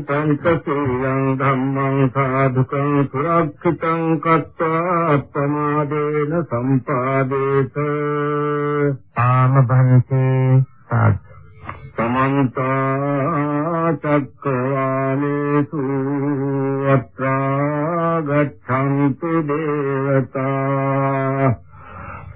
पञ्चशीलं धर्मं साधुकं सुरक्षितं कत्वात्तमादेन सम्पादेत। कामभन्ते समन्ता चक्रवालेषु अत्रा गच्छन्तु देवता।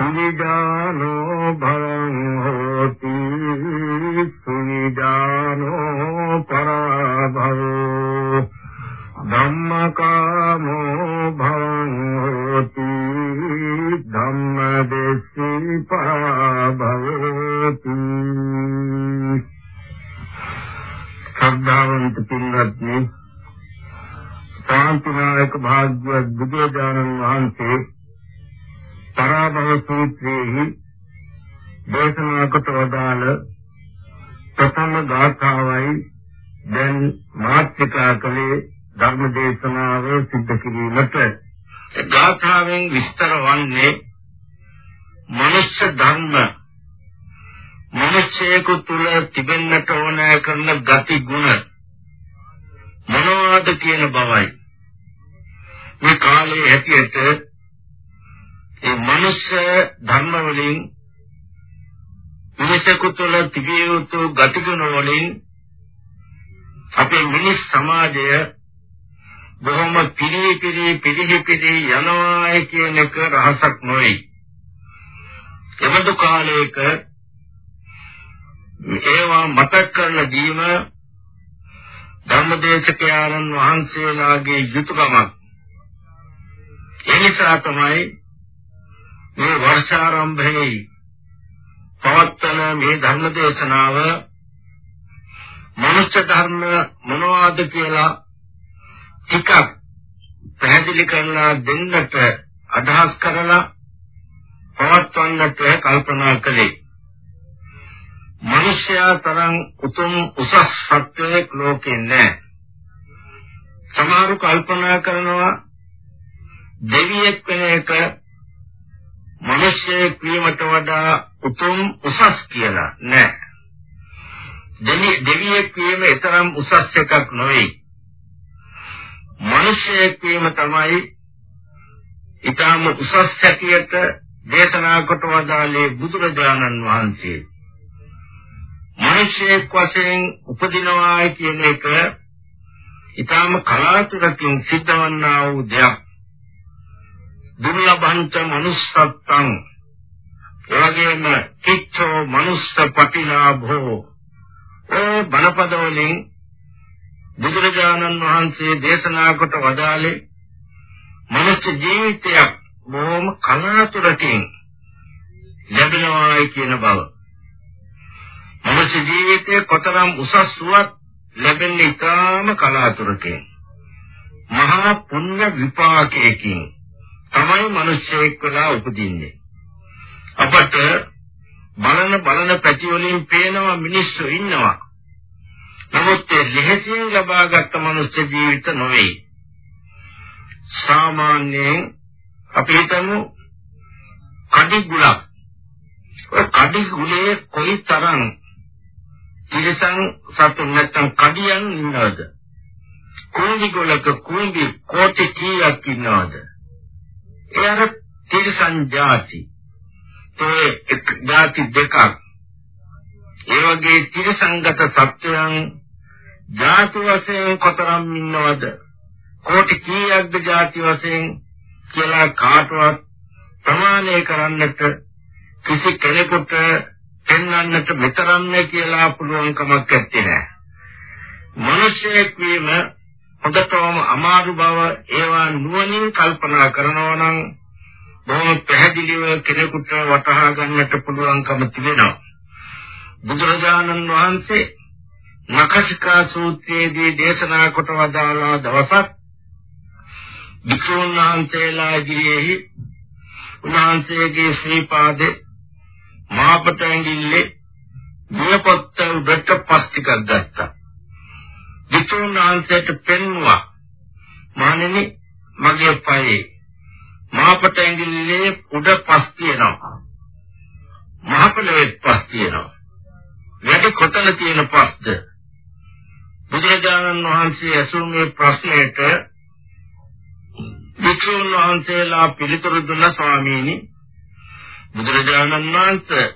සුනිදානෝ භවං හෝති සුනිදානෝ පරභවෝ. ධම්මකාමෝ භවං හෝති ධම්මදේශී පරභවති. සද්ධාවන්ත පින්වත්නි සාන්තිනායක භාග්‍යවත් බුදුරජාණන් වහන්සේ පරාභව සූත්‍රයේ දේශනා කොට වදාළ ප්‍රථම ගාථාවයි දැන් මාත්‍රිකා කලේ ධර්ම දේශනාව සිද්ධ කිරීමට ගාථාවෙන් විස්තර වන්නේ මනුෂ්‍ය ධර්ම මනුෂ්‍යයෙකු තුල තිබෙන්නට ඕන කරන ගති ගුණ මොනවාද කියන බවයි මේ කාලේ හැටියට ඒ මනුෂ්‍ය ධර්ම වලින් මිනිසෙකු තුළ තිබිය යුතු ගති ගුණ වලින් අපේ මිනිස් සමාජය බොහොම පිරී පිරී පිරිහි පිරී යනවා කියන එක රහසක් නොවේ. එබඳු කාලයක ඒවා මතක් කරලා දීම ධර්මදේශකයන්න් වහන්සේලාගේ යුතුයකමක්. ඒ නිසා තමයි මේ වර්ෂාරම්භයේ පවත්වන මේ ධර්ම දේශනාව මනුෂ්‍ය ධර්ම මොනවාද කියලා ටිකක් පැහැදිලි කරලා දෙන්නට අදහස් කරලා පවත්වන්නට කල්පනා කළේ මිනිසයා තරම් උතුම් උසස් සත්වයක් ලෝකේ නැහැ. සමහරු කල්පනා කරනවා දෙවියෙක් වෙන එක මිනිසෙක් වීමට වඩා උතුම් උසස් කියලා නෑ. දෙවියෙක් වීම තරම් උසස් එකක් නොවේ. මිනිසෙක් වීම තමයි ඊටම උසස් හැටියට දේශනා කොට වදාළේ බුදුරජාණන් වහන්සේ. මිනිසෙක් වශයෙන් උපදිනවා කියන එක ඊටම කලාතුරකින් සිද්ධවන්නා වූ දෙයක්. දුර්ලභංච manussත්තං එවැගේම කිච්ඡෝ manuss පටිලාභෝ ඒ බණපද වලින් බුදුරජාණන් වහන්සේ දේශනා කොට වදාළේ මනුස්ස ජීවිතයක් බොහොම කලාතුරකින් ලැබෙනවායි කියන බව. මනුස්ස ජීවිතයේ කොතරම් උසස් වුවත් ලැබෙන්නේ ඊටාම කලාතුරකින්. මහා පුණ්‍ය විපාකයකින් තමයි මිනිස්සෙක් වෙලා උපදින්නේ. අපට බලන බලන පැති වලින් පේනවා මිනිස්සු ඉන්නවා. නමුත් ඒ ලෙහෙසියෙන් ලබාගත් මනුස්ස ජීවිත නොවේ. සාමාන්‍යයෙන් අපි හිතමු කඩිගුලක්. ඔය කඩිගුලේ කොයි තරම් තිරසං සතුන් නැත්තම් කඩියන් ඉන්නවද? කුඹි ගොලක කුඹි කෝටි කීයක් ඉන්නවද? ඒ අර තිරසං જાති. ඒ එක් જાති දෙකක්. ඒ වගේ තිරසංගත සත්වයන් જાති වශයෙන් කොතරම් ඉන්නවද? කෝටි කීයක්ද જાති වශයෙන් කියලා කාටවත් ප්‍රමාණය කරන්නට කිසි කෙනෙකුට පෙන්වන්නට විතරන්නේ කියලා පුළුවන්කමක් නැත්තේ. මිනිසෙක් වීම හොඳටම අමාරු බව ඒවා නුවණින් කල්පනා කරනවා නම් බොහොම පැහැදිලිව කෙනෙකුට වටහා ගන්නට පුළුවන්කම තිබෙනවා. බුදුරජාණන් වහන්සේ නඛසිකා සූත්‍රයේදී දේශනා කොට වදාළා දවසක් වික්‍රෝන් වහන්සේලා ඉදිරියේ උන්වහන්සේගේ ශ්‍රී පාදේ මාපට ඇඟිල්ලේ නියපොත්ත උඩට පස් ටිකක් ගත්තා. වික්‍රෝන් වහන්සේට පෙන්වුවා මහණෙනි මගේ පයේ මහපට ඇඟිල්ලේ උඩ පස් තියෙනවා. මහපොළවේ පස් තියෙනවා. වැඩි කොතන තියෙන පස්ද? බුදුරජාණන් වහන්සේ අසුමේ ප්‍රශ්නයට වික්ෂුන් වහන්සේලා පිළිතුරු දුන්න ස්වාමීනි බුදුරජාණන් වහන්සේ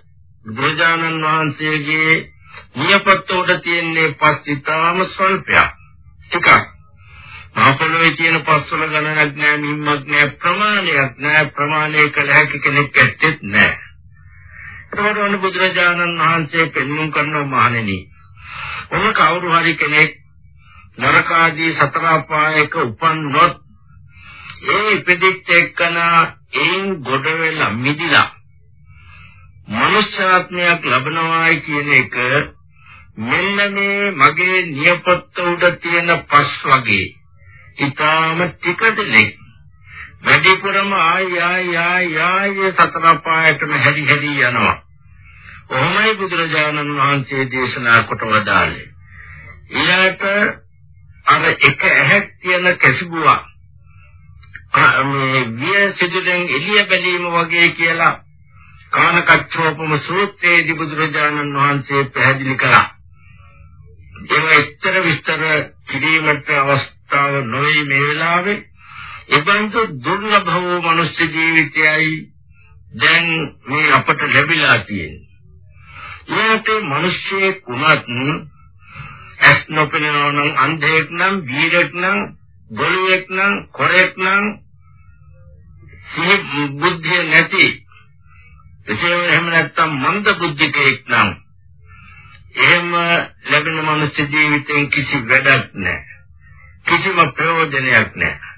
බුදුරජාණන් වහන්සේගේ නියපොත්ත උඩ තියෙන්නේ පස් ඉතාම ස්වල්පයක්. ටිකක්. මාපොළවේ තියෙන පස්වල ගණනක් නෑ නිම්මක් නෑ ප්‍රමාණයක් නෑ ප්‍රමාණය කළ හැකි කෙනෙක් ඇත්තෙත් නෑ. එතකොට ඔන්න බුදුරජාණන් වහන්සේ පෙන්වුම් කරන මහණෙනි. ඔන්න කවුරු හරි කෙනෙක් නරකාදී සතර අපායක උපන්නොත් ඒ ඉපදිච්ච එක්කන එයින් ගොඩ වෙලා මිදිලා මනුෂ්‍යාත්මයක් ලැබනවායි කියන එක මෙන්න මේ මගේ නියපොත්ත උඩ තියෙන පස් වගේ ඊටාම ටික දෙනෙක් වැඩිපුරම ආය ආය ආය ආය සතර පායටම හැදි හැදි යනවා. කොහොමයි බුදුරජාණන් වහන්සේ දේශනා කොට වදාළේ. ඊළාට අර එක ඇහක් තියෙන කැසිබුවා මේ විය සිදුරෙන් එළිය බැලීම වගේ කියලා කානකච්ඡෝපම සූත්‍රයේදී බුදුරජාණන් වහන්සේ පැහැදිලි කළා. ඒක එච්චර විස්තර කිරීමට අවස්ථාව නොවේ මේ වෙලාවේ. ඒබඳු දුර්ලභ වූ මනුෂ්‍ය ජීවිතයයි දැන් මේ අපට ලැබිලා තියෙන්නේ. ඊට මිනිස්සෙක් වුණත් ඇස් නොපෙනෙනවා නම් අන්ධයෙක් නම් වීරෙක් නම් ගොළුෙක් නම් කොරෙක් නම් සිහි බුද්ධිය නැති එසේම එහෙම නැත්නම් මන්ද බුද්ධිකෙක් නම් එහෙම ලැබෙන මනුස්ස ජීවිතෙන් කිසි වැඩක් නැහැ. කිසිම ප්‍රයෝජනයක් නැහැ.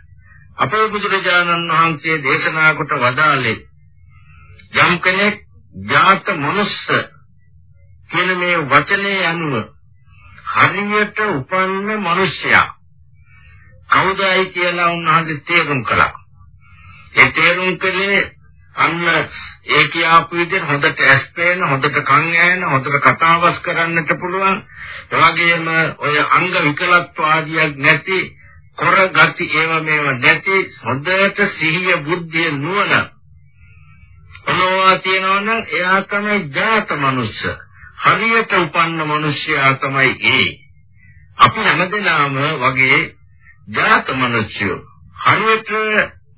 අපේ බුදුරජාණන් වහන්සේ දේශනා කොට වදාළේ යම් කෙනෙක් ඥාත මනුස්ස කියන මේ වචනේ අනුව හරියට උපන්න මිනිසයා කවුදයි කියලා උන්වහන්සේ තේරුම් කළා. ඒ තේරුම් කළේ අන්න ඒ කියාපු විදිහට හොඳට ඇස් පේන, හොඳට කන් ඇහෙන, හොඳට කතාවස් කරන්නට පුළුවන්. එවැගේම ඔය අංග විකලත්ව ආදියක් නැති, කොර ගති ඒව මේව නැති, හොඳට සිහිය, බුද්ධිය, නුවණ ඔනවා තියෙනවනම් එයා තමයි ජාත මනුස්ස. හරියට උපන්න මිනිසයා තමයි ඒ. අපි හැමදෙනාම වගේ ජාත මිනිස්සු. හරියට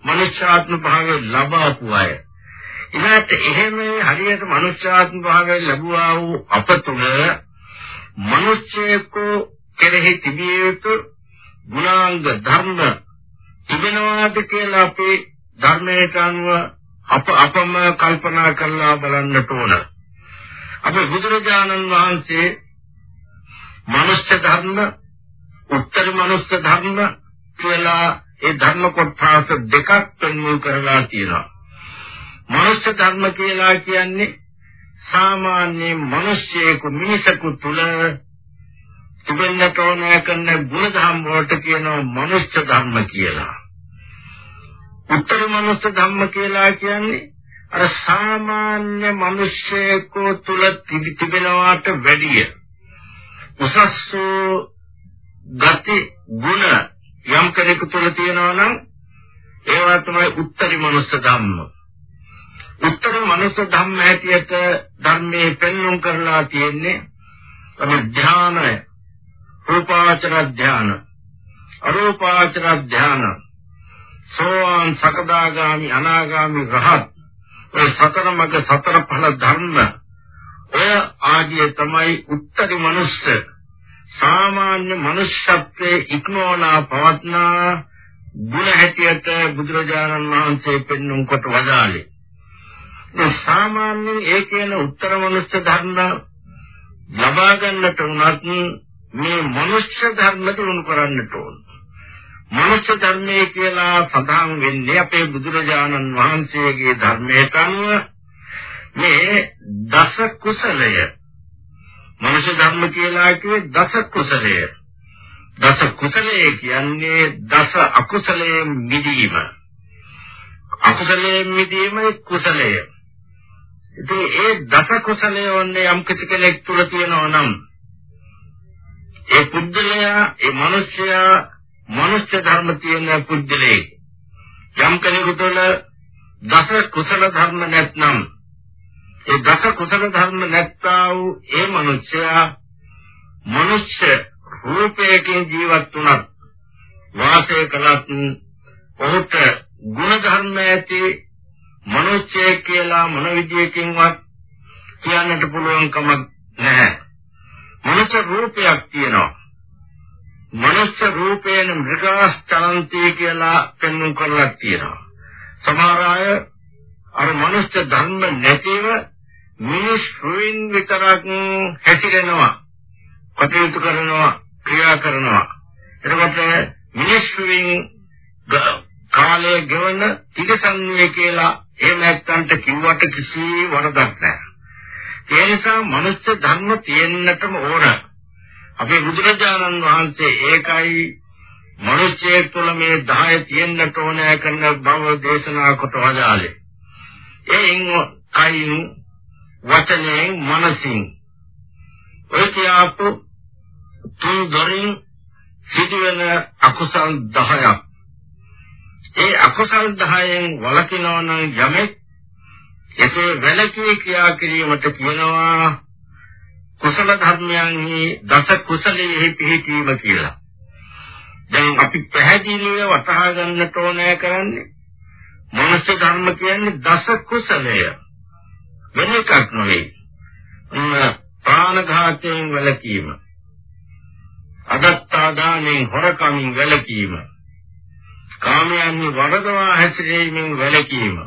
මනුෂ්‍යාත්ම භාවය ලබාපු අය. ඉතින් එහෙම හරියට මනුෂ්‍යාත්ම භාවය ලැබුවා වූ අප තුල මිනිස්සෙකු කෙරෙහි තිබිය යුතු ගුණාංග ධර්ම තිබෙනවාද කියලා අපේ ධර්මයට අනුව අප අපම කල්පනා කරලා බලන්නට ඕන. අපේ බුදුරජාණන් වහන්සේ මනුෂ්‍ය ධර්ම, උත්තර මනුෂ්‍ය ධර්ම කියලා ඒ ධර්ම කොටස දෙකක් පෙන්වු කරලා තියෙනවා. මනුෂ්‍ය ධර්ම කියලා කියන්නේ සාමාන්‍ය මිනිස්සෙකු මිනිසෙකු තුල තිබෙන්නට ඕන කරන ගුණ ධර්ම වලට කියනවා මනුෂ්‍ය ධර්ම කියලා. උත්තර මනුෂ්‍ය ධර්ම කියලා කියන්නේ අර සාමාන්‍ය මිනිස්සෙකු තුල තිබෙනවාට වැඩිය උසස් ගති ගුණ යම් කෙනෙකු තුල තියෙනවා නම් ඒවා තමයි උත්තරී මනුස්ස ධම්ම. උත්තරී මනුස්ස ධම්ම හැටියට ධර්මයේ පෙන්වුම් කරලා තියෙන්නේ තමයි ධානය. රූපාචර ධාන. අරූපාචර ධාන. සෝවාන් සකදාගාමි අනාගාමි රහත් ඔය සතර මග සතර ඵල ධර්ම ඔය ආදී තමයි උත්තරී මනුස්ස සාමාන්‍ය මනුෂ්‍යත්වයේ ඉක්මවලා පවත්නා ගුණ හැටියට බුදුරජාණන් වහන්සේ පෙන්වුම් කොට වදාළේ. මේ සාමාන්‍යයෙන් ඒ කියන උත්තර මනුෂ්‍ය ධර්ම ලබා ගන්නට උනත් මේ මනුෂ්‍ය ධර්ම දිනු කරන්නට ඕන. මනුෂ්‍ය ධර්මයේ කියලා සඳහන් වෙන්නේ අපේ බුදුරජාණන් වහන්සේගේ ධර්මයට අනුව මේ දස කුසලය මනුෂ්‍ය ධර්ම කියලා කිව්වේ දස කුසලය. දස කුසලය කියන්නේ දස අකුසලයෙන් මිදීම. අකුසලයෙන් මිදීම කුසලය. ඉතින් ඒ දස කුසලය වන්නේ යම් කිසි කෙනෙක් තුල තියෙනවා නම් ඒ පුද්ගලයා ඒ මිනිසයා මනුෂ්‍ය ධර්ම තියෙන පුද්ගලයෙක්. යම් කෙනෙකුට දස කුසල ධර්ම නැත්නම් ඒ දස කුසල ධර්ම නැත්තා වූ ඒ මනුෂ්‍යයා මනුෂ්‍ය රූපයකින් ජීවත් වුණත් වාසය කළත් ඔහුට ගුණ ධර්ම ඇති මනුෂ්‍ය කියලා මොන විදියකින්වත් කියන්නට පුළුවන් කමක් නැහැ. මනුෂ්‍ය රූපයක් තියෙනවා. මනුෂ්‍ය රූපේන මෘගාස්චලන්ති කියලා පෙන්වන්න කරලා තියෙනවා. සමහර අය අර මනුෂ්‍ය ධර්ම නැතිව මිනිස් රුයින් විතරක් හැසිරෙනවා කටයුතු කරනවා ක්‍රියා කරනවා එතකොට මිනිස් රුයින් කාලය ගෙවන තිරසංවේ කියලා එහෙම නැත්තන්ට කිව්වට කිසි වරදක් නැහැ ඒ නිසා මනුෂ්‍ය ධර්ම තියෙන්නටම ඕන අපේ බුදුරජාණන් වහන්සේ ඒකයි මිනිස්යෙක් තුළ මේ 10 තියෙන්නට ඕනෑ කරන බව දේශනා කොට වදාළේ. එයින් කයින් වචනයෙන් මනසින් ඔය කියාපු තුන් දොරින් සිදුවෙන අකුසල් 10ක්. ඒ අකුසල් 10න් වළකිනවා නම් යමෙක් එසේ වැළකී ක්‍රියා කිරීමට කියනවා කුසල ධර්මයන්හි දස කුසලයේ පිහිටීම කියලා. දැන් අපි පැහැදිලිව වටහා ගන්නට ඕනෑ කරන්නේ මනස ධර්ම කියන්නේ දස කුසලය. වෙන එකක් නෙවෙයි. ප්‍රාණඝාතයෙන් වැළකීම. අදත්තාදානෙන් හොරකමින් වැළකීම. කාමයන් වරදවා හැසිරීමෙන් වැළකීම.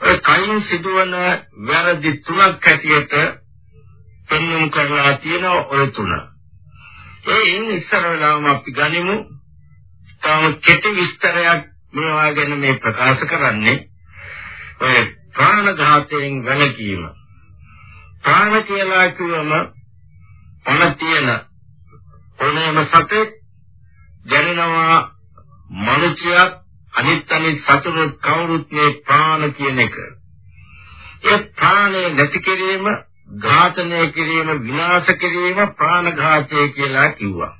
ඒ කයින් සිදුවන වැරදි තුනක් හැටියට පෙන්වුම් කරලා තියෙන ඔය තුන. ඒයින් ඉස්සර වෙලාවම අපි ගනිමු. තාම කෙටි විස්තරයක් මේවා ගැන මේ ප්‍රකාශ කරන්නේ ඔය ප්‍රාණඝාතයෙන් වැළකීම. ප්‍රාණ කියලා කියවම ඔන තියෙන ඕනෑම සතෙක් දැනෙනවා මනුෂ්‍යයක් අනිත් අනිත් සතුරු කවුරුත් මේ ප්‍රාණ කියන එක. ඒ ප්‍රාණය නැති කිරීම, ඝාතනය කිරීම, විනාශ කිරීම ප්‍රාණඝාතය කියලා කිව්වා.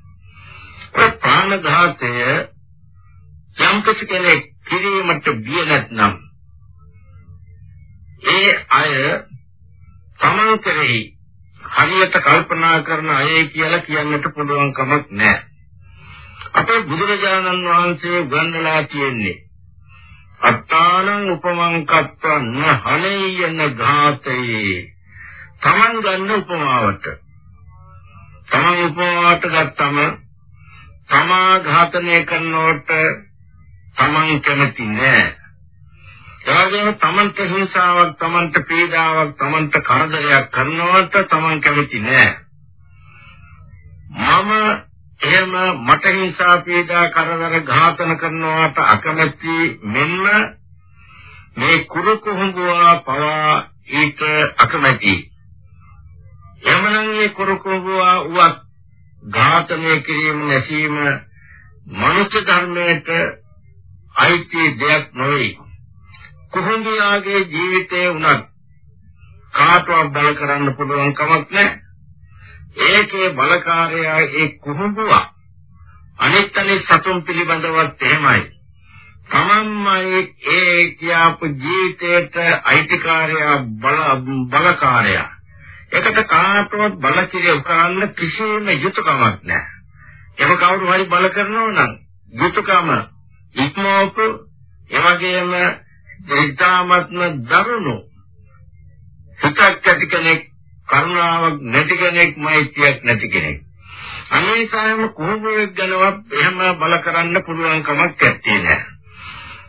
ඒ ප්‍රාණඝාතය යම් කෙනෙක් කිරීමට බිය නැත්නම් ඒ අය තමන් කෙරෙහි හරියට කල්පනා කරන අය කියලා කියන්නට පුළුවන් කමක් නැහැ. අපේ බුදුරජාණන් වහන්සේ ගන්නලා තියෙන්නේ අත්තානං උපමං කත්තන හනේයන ඝාතේ. තමන් ගන්න උපමාවට. තමන් උපමාවට ගත්තම තමා ඝාතනය කරනකොට තමන් කැමති නෑ. එවැගේම තමන්ට හිංසාවක් තමන්ට පීඩාවක් තමන්ට කරදරයක් කරනවට තමන් කැමති නෑ. මම එහෙම මට හිංසා පීඩා කරදර ඝාතන කරනවට අකමැති මෙන්න මේ කුරු කුහුඹුවා පවා ඊට අකමැති. එමනම් මේ කුරු කුහුඹුවා උවත් ඝාතනය කිරීම නැසීම මනුෂ්‍ය ධර්මයට අයිති දෙයක් නොවේ. කුහුඹියාගේ ජීවිතේ උනත් කාටවත් බල කරන්න පුළුවන් කමක් නැහැ. ඒකේ බලකාරයා ඒ කුහුඹුවා අනිත් අනිත් සතුන් පිළිබඳවත් එහෙමයි. තමන්මයි ඒ කියාපු ජීවිතයට අයිතිකාරයා බල බලකාරයා. ඒකට කාටවත් බල කිරිය උකරන්න කිසිම යුතුයකමක් නැහැ. ඒක කවුරු හරි බල කරනවා නම් යුතුයකම ඉක්මවපු එවැගේම ඉතාමත්ම දරුණු හිතක් ඇති කෙනෙක් කරුණාවක් නැති කෙනෙක් මෛත්‍රියක් නැති කෙනෙක්. අනේසායම කොහොමද ගැනවත් එහෙම බල කරන්න පුළුවන් කමක් නැත්තේ නෑ.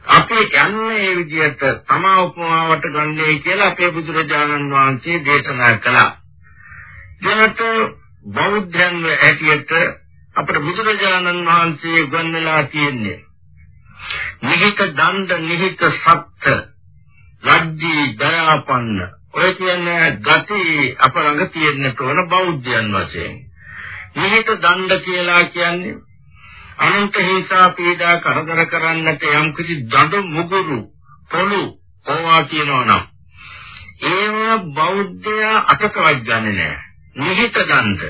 අපි යන්නේ මේ විදිහට තමා උපමාවට ගන්නේ කියලා අපේ බුදුරජාණන් වහන්සේ දේශනා කළා. දැනට බෞද්ධයන් ඇටියට අපේ බුදුරජාණන් වහන්සේ ගන්නලා තියෙන්නේ. නිහිත දණ්ඩ නිහිත සත්‍ය ලජ්ජී දයාපන්න ඔය කියන්නේ ගති අප ළඟ තියෙන්න තෝරන බෞද්ධයන් වශයෙන්. නිහිත දණ්ඩ කියලා කියන්නේ අනන්ත හිංසා පීඩා කරදර කරන්නට යම් කිසි දඬු මුගුරු පොළු ඕවා කියනවා නම් ඒවා බෞද්ධයා අතකවත් ගන්නෙ නෑ. නිහිත දණ්ඩ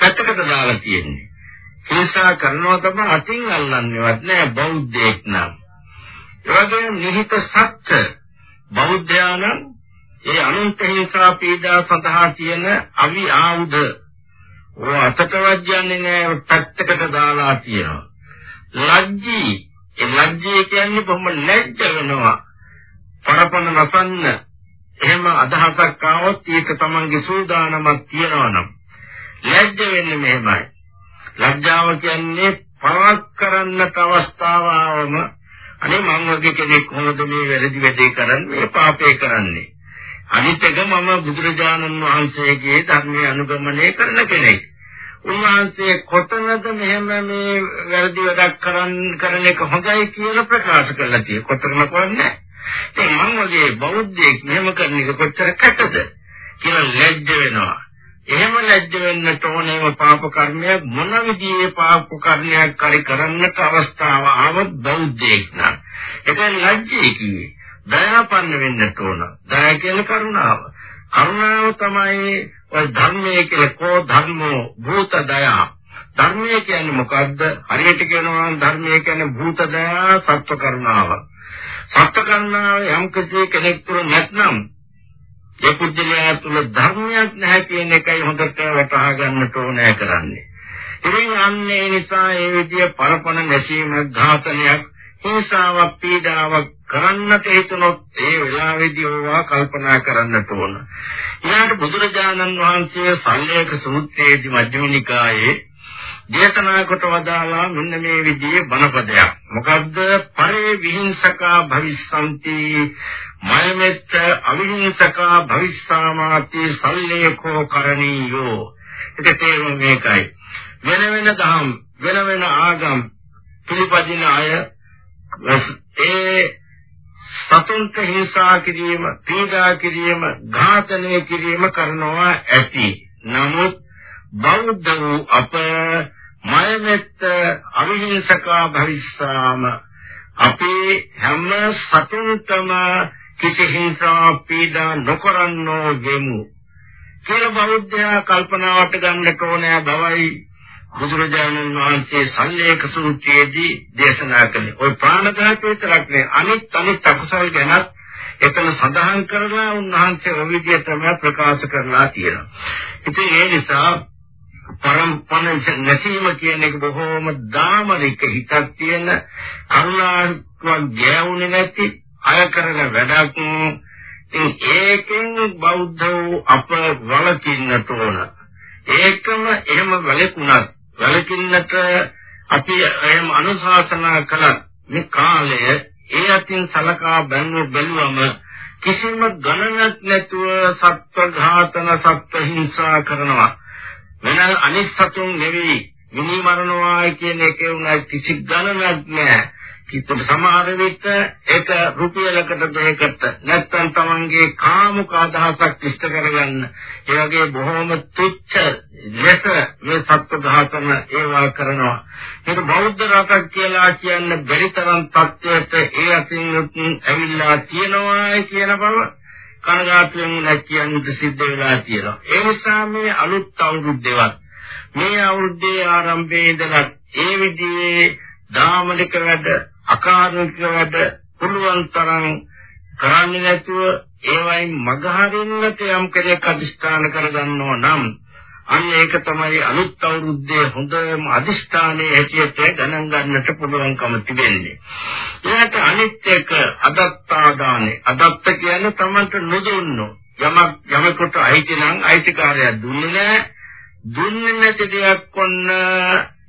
පැත්තකට දාලා තියෙන්නේ. හිංසා කරනවා තමයි අතින් අල්ලන්නේවත් නෑ බෞද්ධයෙක් නම්. ඒ වගේම නිහිත සත්‍ය බෞද්ධයා නම් ඒ අනන්ත හිංසා පීඩා සඳහා තියෙන අවි ආයුධ ඔය අතකවත් යන්නේ නෑ පැත්තකට දාලා තියෙනවා. ලැජ්ජී ඒ ලැජ්ජී කියන්නේ බොහොම ලැජ්ජ වෙනවා. පරපණ නසන්න එහෙම අදහසක් ආවොත් ඒක තමන්ගේ සූදානමක් තියනවා නම් ලැජ්ජ වෙන්නේ මෙහෙමයි. ලැජ්ජාව කියන්නේ පවක් කරන්නට අවස්ථාව ආවම අනේ මම වගේ කෙනෙක් කොහොමද මේ වැරදි වැඩේ කරන්නේ මේ පාපේ කරන්නේ අනිත් එක මම බුදුරජාණන් වහන්සේගේ ධර්මය අනුගමනය කරන කෙනෙක්. උන්වහන්සේ කොතනද මෙහෙම මේ වැරදි වැඩක් කරන් කරන එක හොඳයි කියලා ප්‍රකාශ කළා කිය. කොතනම කරන්නේ ඒ මම වගේ බෞද්ධයෙක් මෙහෙම කරන එක කොච්චර කැතද කියලා ලැජ්ජ වෙනවා. එහෙම ලැජ්ජ වෙන්නට ඕනේම පාප කර්මයක් මොන විදිහේ පාප කර්මයක් කරි කරන්නට අවස්ථාව ආවොත් බෞද්ධයෙක් නම් ඒක ලැජ්ජේ කිව්වේ දයාපන්න වෙන්නට ඕන. දයා කියන කරුණාව. කරුණාව තමයි ඔය ධර්මයේ කියලා කෝ ධර්මෝ භූත දයා. ධර්මය කියන්නේ මොකද්ද? හරියට කියනවා ධර්මය කියන්නේ භූත දයා සත්ව කරුණාව. සත්ව කරුණාව යම් කෙනෙක් තුළ නැත්නම් ඒ පුද්ගලයා තුළ ධර්මයක් නැහැ කියන එකයි හොඳට වටහා ගන්නට ඕනෑ කරන්නේ. ඉතින් අන්නේ නිසා ඒ විදිය පරපණ නැසීම ඝාතනයක් හිංසාවක් පීඩාවක් කරන්නට හිතනොත් ඒ වෙලාවේදී ඕවා කල්පනා කරන්නට ඕන. ඊළඟට බුදුරජාණන් වහන්සේ සල්ලේක සූත්‍රයේදී මජ්ක්‍ධිම නිකායේ දේශනා කොට වදාලා මෙන්න මේ විදිහේ බණපදයක්. මොකද්ද? පරේ විහිංසකා භවිස්සanti මයමෙච්ච අවිහිංසකා භවිස්සාමාති සල්ලේකෝ කරණීයෝ. ඒක තේරුම මේකයි. වෙන වෙන දහම් වෙන වෙන ආගම් පිළිපදින අය ඒ සතුන්ට හිංසා කිරීම, පීඩා කිරීම, ඝාතනය කිරීම කරනවා ඇති. නමුත් බෞද්ධ වූ අප මයමෙත්ත අවිහිංසකා භවිස්සාම අපේ හැම සතුන්ටම කිසි හිංසා පීඩා නොකරන්නෝ ගෙමු කියලා බෞද්ධයා කල්පනාවට ගන්නට ඕනෑ බවයි බුදුරජාණන් වහන්සේ සල්ලේක සූත්‍රයේදී දේශනා කළේ. ওই ප්‍රාණඝාත විතරක් නෙවෙයි අනිත් අනිත් අකුසල් ගැනත් එතන සඳහන් කරලා උන්වහන්සේ ඔය විදිහටම ප්‍රකාශ කරලා තියෙනවා. ඉතින් ඒ නිසා පරම්පරණ නැසීම කියන එක බොහෝම දාමනික හිතක් තියෙන කරුණාවක් ගෑවුනේ නැති අය කරන වැඩක් ඒකෙන් බෞද්ධ අප වලකින්නට ඕන ඒකම එහෙම වැළකුණත් වැළකින්නට අපි එහෙම අනුශාසනා කළත් මේ කාලය ඒ අතින් සලකා බැලුවම කිසිම ගණනක් නැතුව සත්ව ඝාතන සත්ව හිංසා කරනවා වෙන අනිත් සතුන් නෙවෙයි මිනි මරණවා කියන එකේ උනා කිසි ගණනක් නැහැ. කිතු සමහර විට ඒක රුපියලකට දෙයකට නැත්තම් තමන්ගේ කාමුක අදහසක් ඉෂ්ට කරගන්න ඒ වගේ බොහොම තුච්ච ලෙස මේ සත්ව ඝාතන ඒවා කරනවා ඒක බෞද්ධ රටක් කියලා කියන්න බැරි තරම් තත්ත්වයට ඒ අතින් ඇවිල්ලා තියෙනවා කියන බව කනගාටුවෙන් නැකියන්නට සිද්ධ වෙලා තියෙනවා. ඒ නිසා මේ අලුත් අවුරුද්දේවත් මේ අවුරුද්දේ ආරම්භයේ ඉඳලා ඒ විදිහේ දාමනික වැඩ, අකාරුණික වැඩ පුළුවන් තරම් කරන්නේ නැතුව ඒවයින් මගහරින්නට යම් කෙනෙක් අදිස්ථාන කරගන්නව නම් අන්න ඒක තමයි අලුත් අවුරුද්දේ හොඳම අදිෂ්ඨානයේ හැටියට ගණන් ගන්නට පුළුවන්කම තිබෙන්නේ. ඊට අනිත් එක අදත්තාදානේ. අදත්ත කියන්නේ තමන්ට නොදුන්නු. යමක් යමකට අයිති නම් අයිතිකාරය දුන්නේ නැහැ. දුන්නේ නැති දෙයක් කොන්න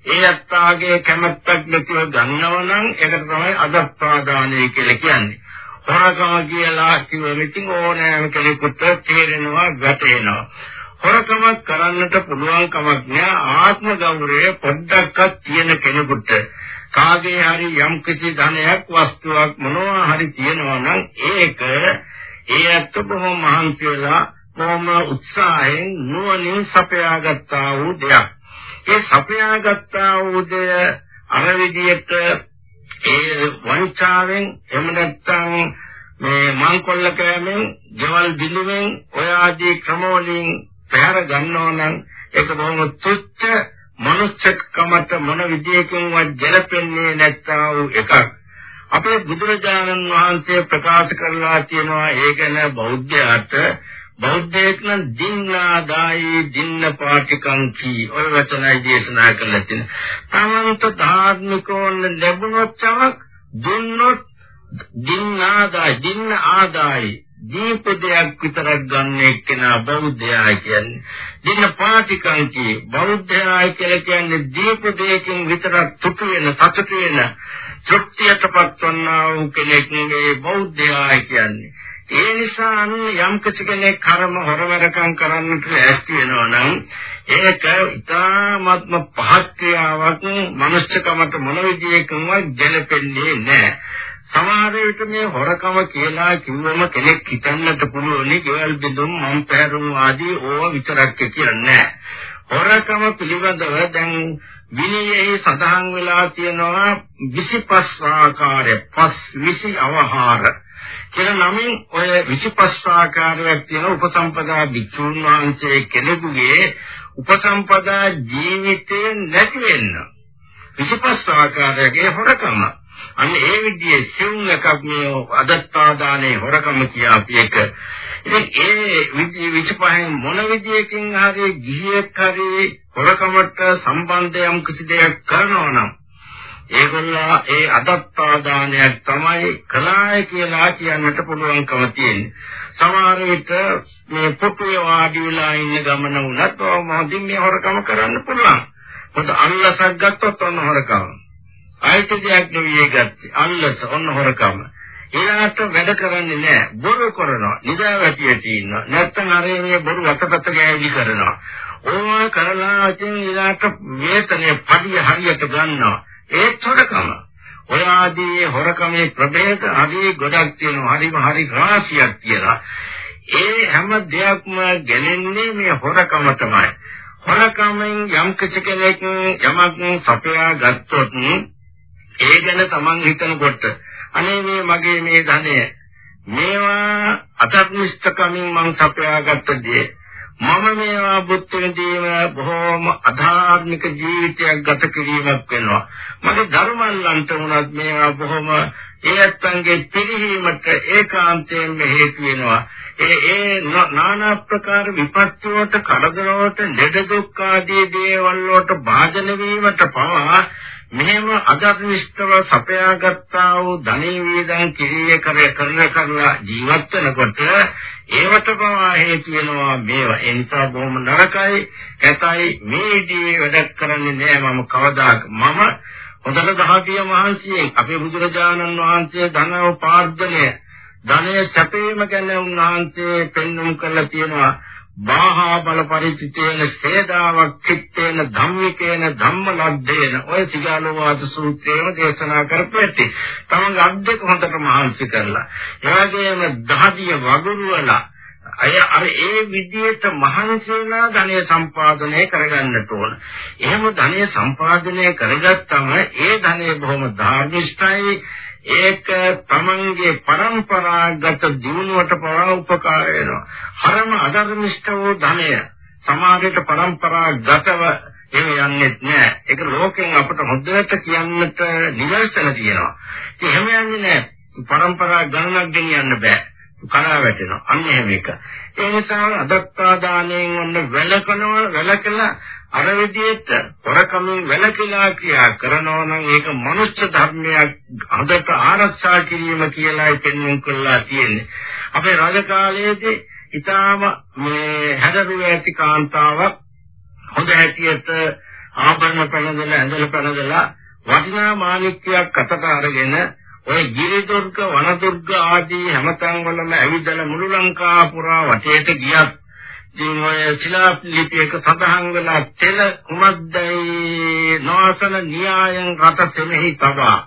ඒ අත්තාගේ කැමැත්තක් නැතිව ගන්නව නම් ඒකට තමයි අදත්තාදානේ කියලා කියන්නේ. හොරකම කියලා කිව්වෙ ඉතින් ඕනෑම කෙනෙකුට තේරෙනවා ගැටෙනවා. හොරකමක් කරන්නට පුළුවන් කමක් නෑ ආත්ම ගෞරවය පොඩ්ඩක්වත් තියෙන කෙනෙකුට කාගේ හරි යම් කිසි ධනයක් වස්තුවක් මොනවා හරි තියෙනවා නම් ඒක ඒ ඇත්ත බොහොම මහන්සි වෙලා බොහොම උත්සාහයෙන් නුවණින් සපයාගත්තා වූ දෙයක්. ඒ සපයාගත්තා වූ දෙය අර විදියට ඒ වංචාවෙන් එහෙම නැත්නම් මේ මංකොල්ල කෑමෙන්, ගෙවල් බිඳුවෙන්, ඔය ආදී ක්‍රමවලින් පැහැර ගන්නවා නම් ඒක බොහොම තුච්ච මනුෂ්‍යකමට මොන විදියකින්වත් ගැලපෙන්නේ නැත්තා වූ එකක්. අපේ බුදුරජාණන් වහන්සේ ප්‍රකාශ කරලා තියෙනවා ඒ ගැන බෞද්ධයාට බෞද්ධයෙක් නම් දින්නාදායි දින්න පාටිකං කී ඔය වචනයි දේශනා කරලා තියෙනවා. තමන්ට ධාර්මිකෝන් ලැබුණොත් චමක් දුන්නොත් දින්නාදායි දින්න ආදායි දීප දෙයක් විතරක් ගන්න එක්කෙනා බෞද්ධයා කියන්නේ. දින පාටිකංකී බෞද්ධයා කියලා කියන්නේ දීප දෙයකින් විතරක් තුතු වෙන සතුට වෙන තෘප්තියටපත් වන්නා වූ කෙනෙක් නෙවෙයි බෞද්ධයා කියන්නේ. ඒ නිසා යම් කෙනෙක් කර්ම හොරවරකම් කරන්නට ඇස්ති වෙනවා නම් ඒක ඉතාමත්ම පහත් ක්‍රියාවක් මනුෂ්‍යකමට මොන විදියකින්වත් ගැලපෙන්නේ නැහැ. සමහර විට මේ හොරකම කියලා කිව්වම කෙනෙක් හිතන්නට පුළුවන් ගෙවල් බෙදුම් මම් පැහැරුණු ආදී ඕවා විතරක් කියන්නේ හොරකම පිළිබඳව දැන් විනයෙහි සඳහන් වෙලා තියෙනවා 25 ආකාරය පස් 20 අවහාර කියලා නමින් ඔය 25 ආකාරයක් තියෙන උපසම්පදා භික්ෂුන් වහන්සේ කෙනෙකුගේ උපසම්පදා ජීවිතේ නැති වෙන්න. 25 ආකාරයකේ හොරකම. අන්න ඒ විදිහේ සිවුම් එකක් මේ අදත්තාදානේ හොරකම කියා අපි එක. ඉතින් ඒ විදිහ 25 මොන විදියකින් හරි ගිහියෙක් හරි හොරකමට සම්බන්ධ යම් කිසි දෙයක් කරනවා නම් ඒගොල්ලෝ ඒ අදත්තාදානයක් තමයි කලාය කියලා කියන්නට පුළුවන්කම තියෙන්නේ. සමහර විට මේ පොටුවේ වාඩි වෙලා ඉන්න ගමන වුණත් මොහොතින් මේ හොරකම කරන්න පුළුවන්. මොකද අල්ලසක් ගත්තොත් ඔන්න හොරකම. ආයත දෙයක් නෙවෙයි ගත්තේ. අල්ලස ඔන්න හොරකම. ඊළාට වැඩ කරන්නේ නැහැ. බොරු කරනවා. නිදා වැටියට ඉන්නවා. නැත්තම් අර මේ බොරු වතපත ගෑවිලි කරනවා. ඕවා කරලා ඉතින් ඊළාට වේතනේ පඩිය හරියට ගන්නවා. ඒත් හොරකම. ඔය ආදී හොරකමේ ප්‍රභේද ආදී ගොඩක් තියෙනවා. හරිම හරි රාශියක් කියලා. ඒ හැම දෙයක්ම ගැලෙන්නේ මේ හොරකම තමයි. හොරකමෙන් යම් කෙනෙක් යමක් සපයා ගත්තොත් ඒ ගැන තමන් හිතනකොට අනේ මේ මගේ මේ ධනය මේවා අතත්නිෂ්ඨකමින් මං සපයාගත්ත දේ මම මේවා බුද්ධ විදීම බොහොම අධාර්මික ජීවිතයක් ගත කිරීමක් වෙනවා. මගේ ධර්මයන්ට උනත් මේවා බොහොම ඒත්තන්ගේ පිළිහිමට ඒකාන්තයෙන් හේතු වෙනවා. ඒ ඒ নানা ප්‍රකාර විපත්ති වලට කරදර වලට ලෙඩ දුක් ආදී දේවල් වලට භාජන වීමට පවා මෙහෙම අදර්ශනිෂ්ඨව සපයාගත්තා වූ ධනෙ වේදන් කිරිය කර කරන කරලා ජීවත් වෙනකොට ඒවට පවා හේතු වෙනවා මේවා. ඒ නිසා බොහොම නරකයි. කැතයි. මේ දී වැඩ කරන්නේ නෑ. මම කවදාක මම හොඳට දහතිය මහන්සියෙන් අපේ බුදුරජාණන් වහන්සේ ධන උපාර්ජනය ධනය සැපීම ගැන උන්වහන්සේ පෙන්වුම් කරලා තියෙනවා. බාහා බල පරිචිතේන සේදාවක් චිත්තේන ධම්මිකේන ධම්මලබ්ධේන ඔය සිගාලෝවාද සූත්‍රයේම දේශනා කරපෙtti. තමන්ගේ අද්දක හොඳට මහන්සි කරලා. ඒ වගේම දහදිය වගුරුවලා අය අර ඒ විදිහට මහන්සිලා ධනය සම්පාදනය කරගන්නට ඕන. එහෙම ධනය සම්පාදනය කරගත්තම ඒ ධනය බොහොම ධාර්මිෂ්ඨයි ඒක තමන්ගේ પરම්පරාගත දියුණුවට පවා උපකාර වෙනවා. හරම අධර්මිෂ්ඨවෝ ධනය සමාජයට પરම්පරාගතව එහෙම යන්නේ නැහැ. ඒක ලෝකෙන් අපට හොඳට කියන්නට නිවර්තන තියෙනවා. ඒක එහෙම යන්නේ නැහැ. પરම්පරා ගණනක් ගෙනියන්න බෑ. කනවා වැටෙනවා. අන්න එහෙම එක. ඒ නිසා අදත්තා දාණයෙන් ඔන්න වැලකනවා වැලකලා අර විදිහට හොරකමින් වැළකීලා ක්‍රියා කරනවා නම් ඒක මනුෂ්‍ය ධර්මයක් හදට ආරක්ෂා කිරීම කියලායි පෙන්වන්න කළා තියෙන්නේ. අපේ රජ කාලයේදී ඊටාම මේ හැදරුව ඇති කාන්තාවක් හොඳ හැටියට ආභරණ පැනදලා ඇඳලා පැනදලා වටිනා මාණික්කයක් අතට අරගෙන ඔය ගිරිදුර්ග වනදුර්ග ආදී හැමතැන් වලම ඇවිදලා මුළු ලංකාව පුරා වටේට ගියත් ඉතින් ඔය ශිලා ලිපියක සඳහන් වෙලා තෙල කුමද්දයි නොසන න්‍යායන් රට තෙමෙහි තබා.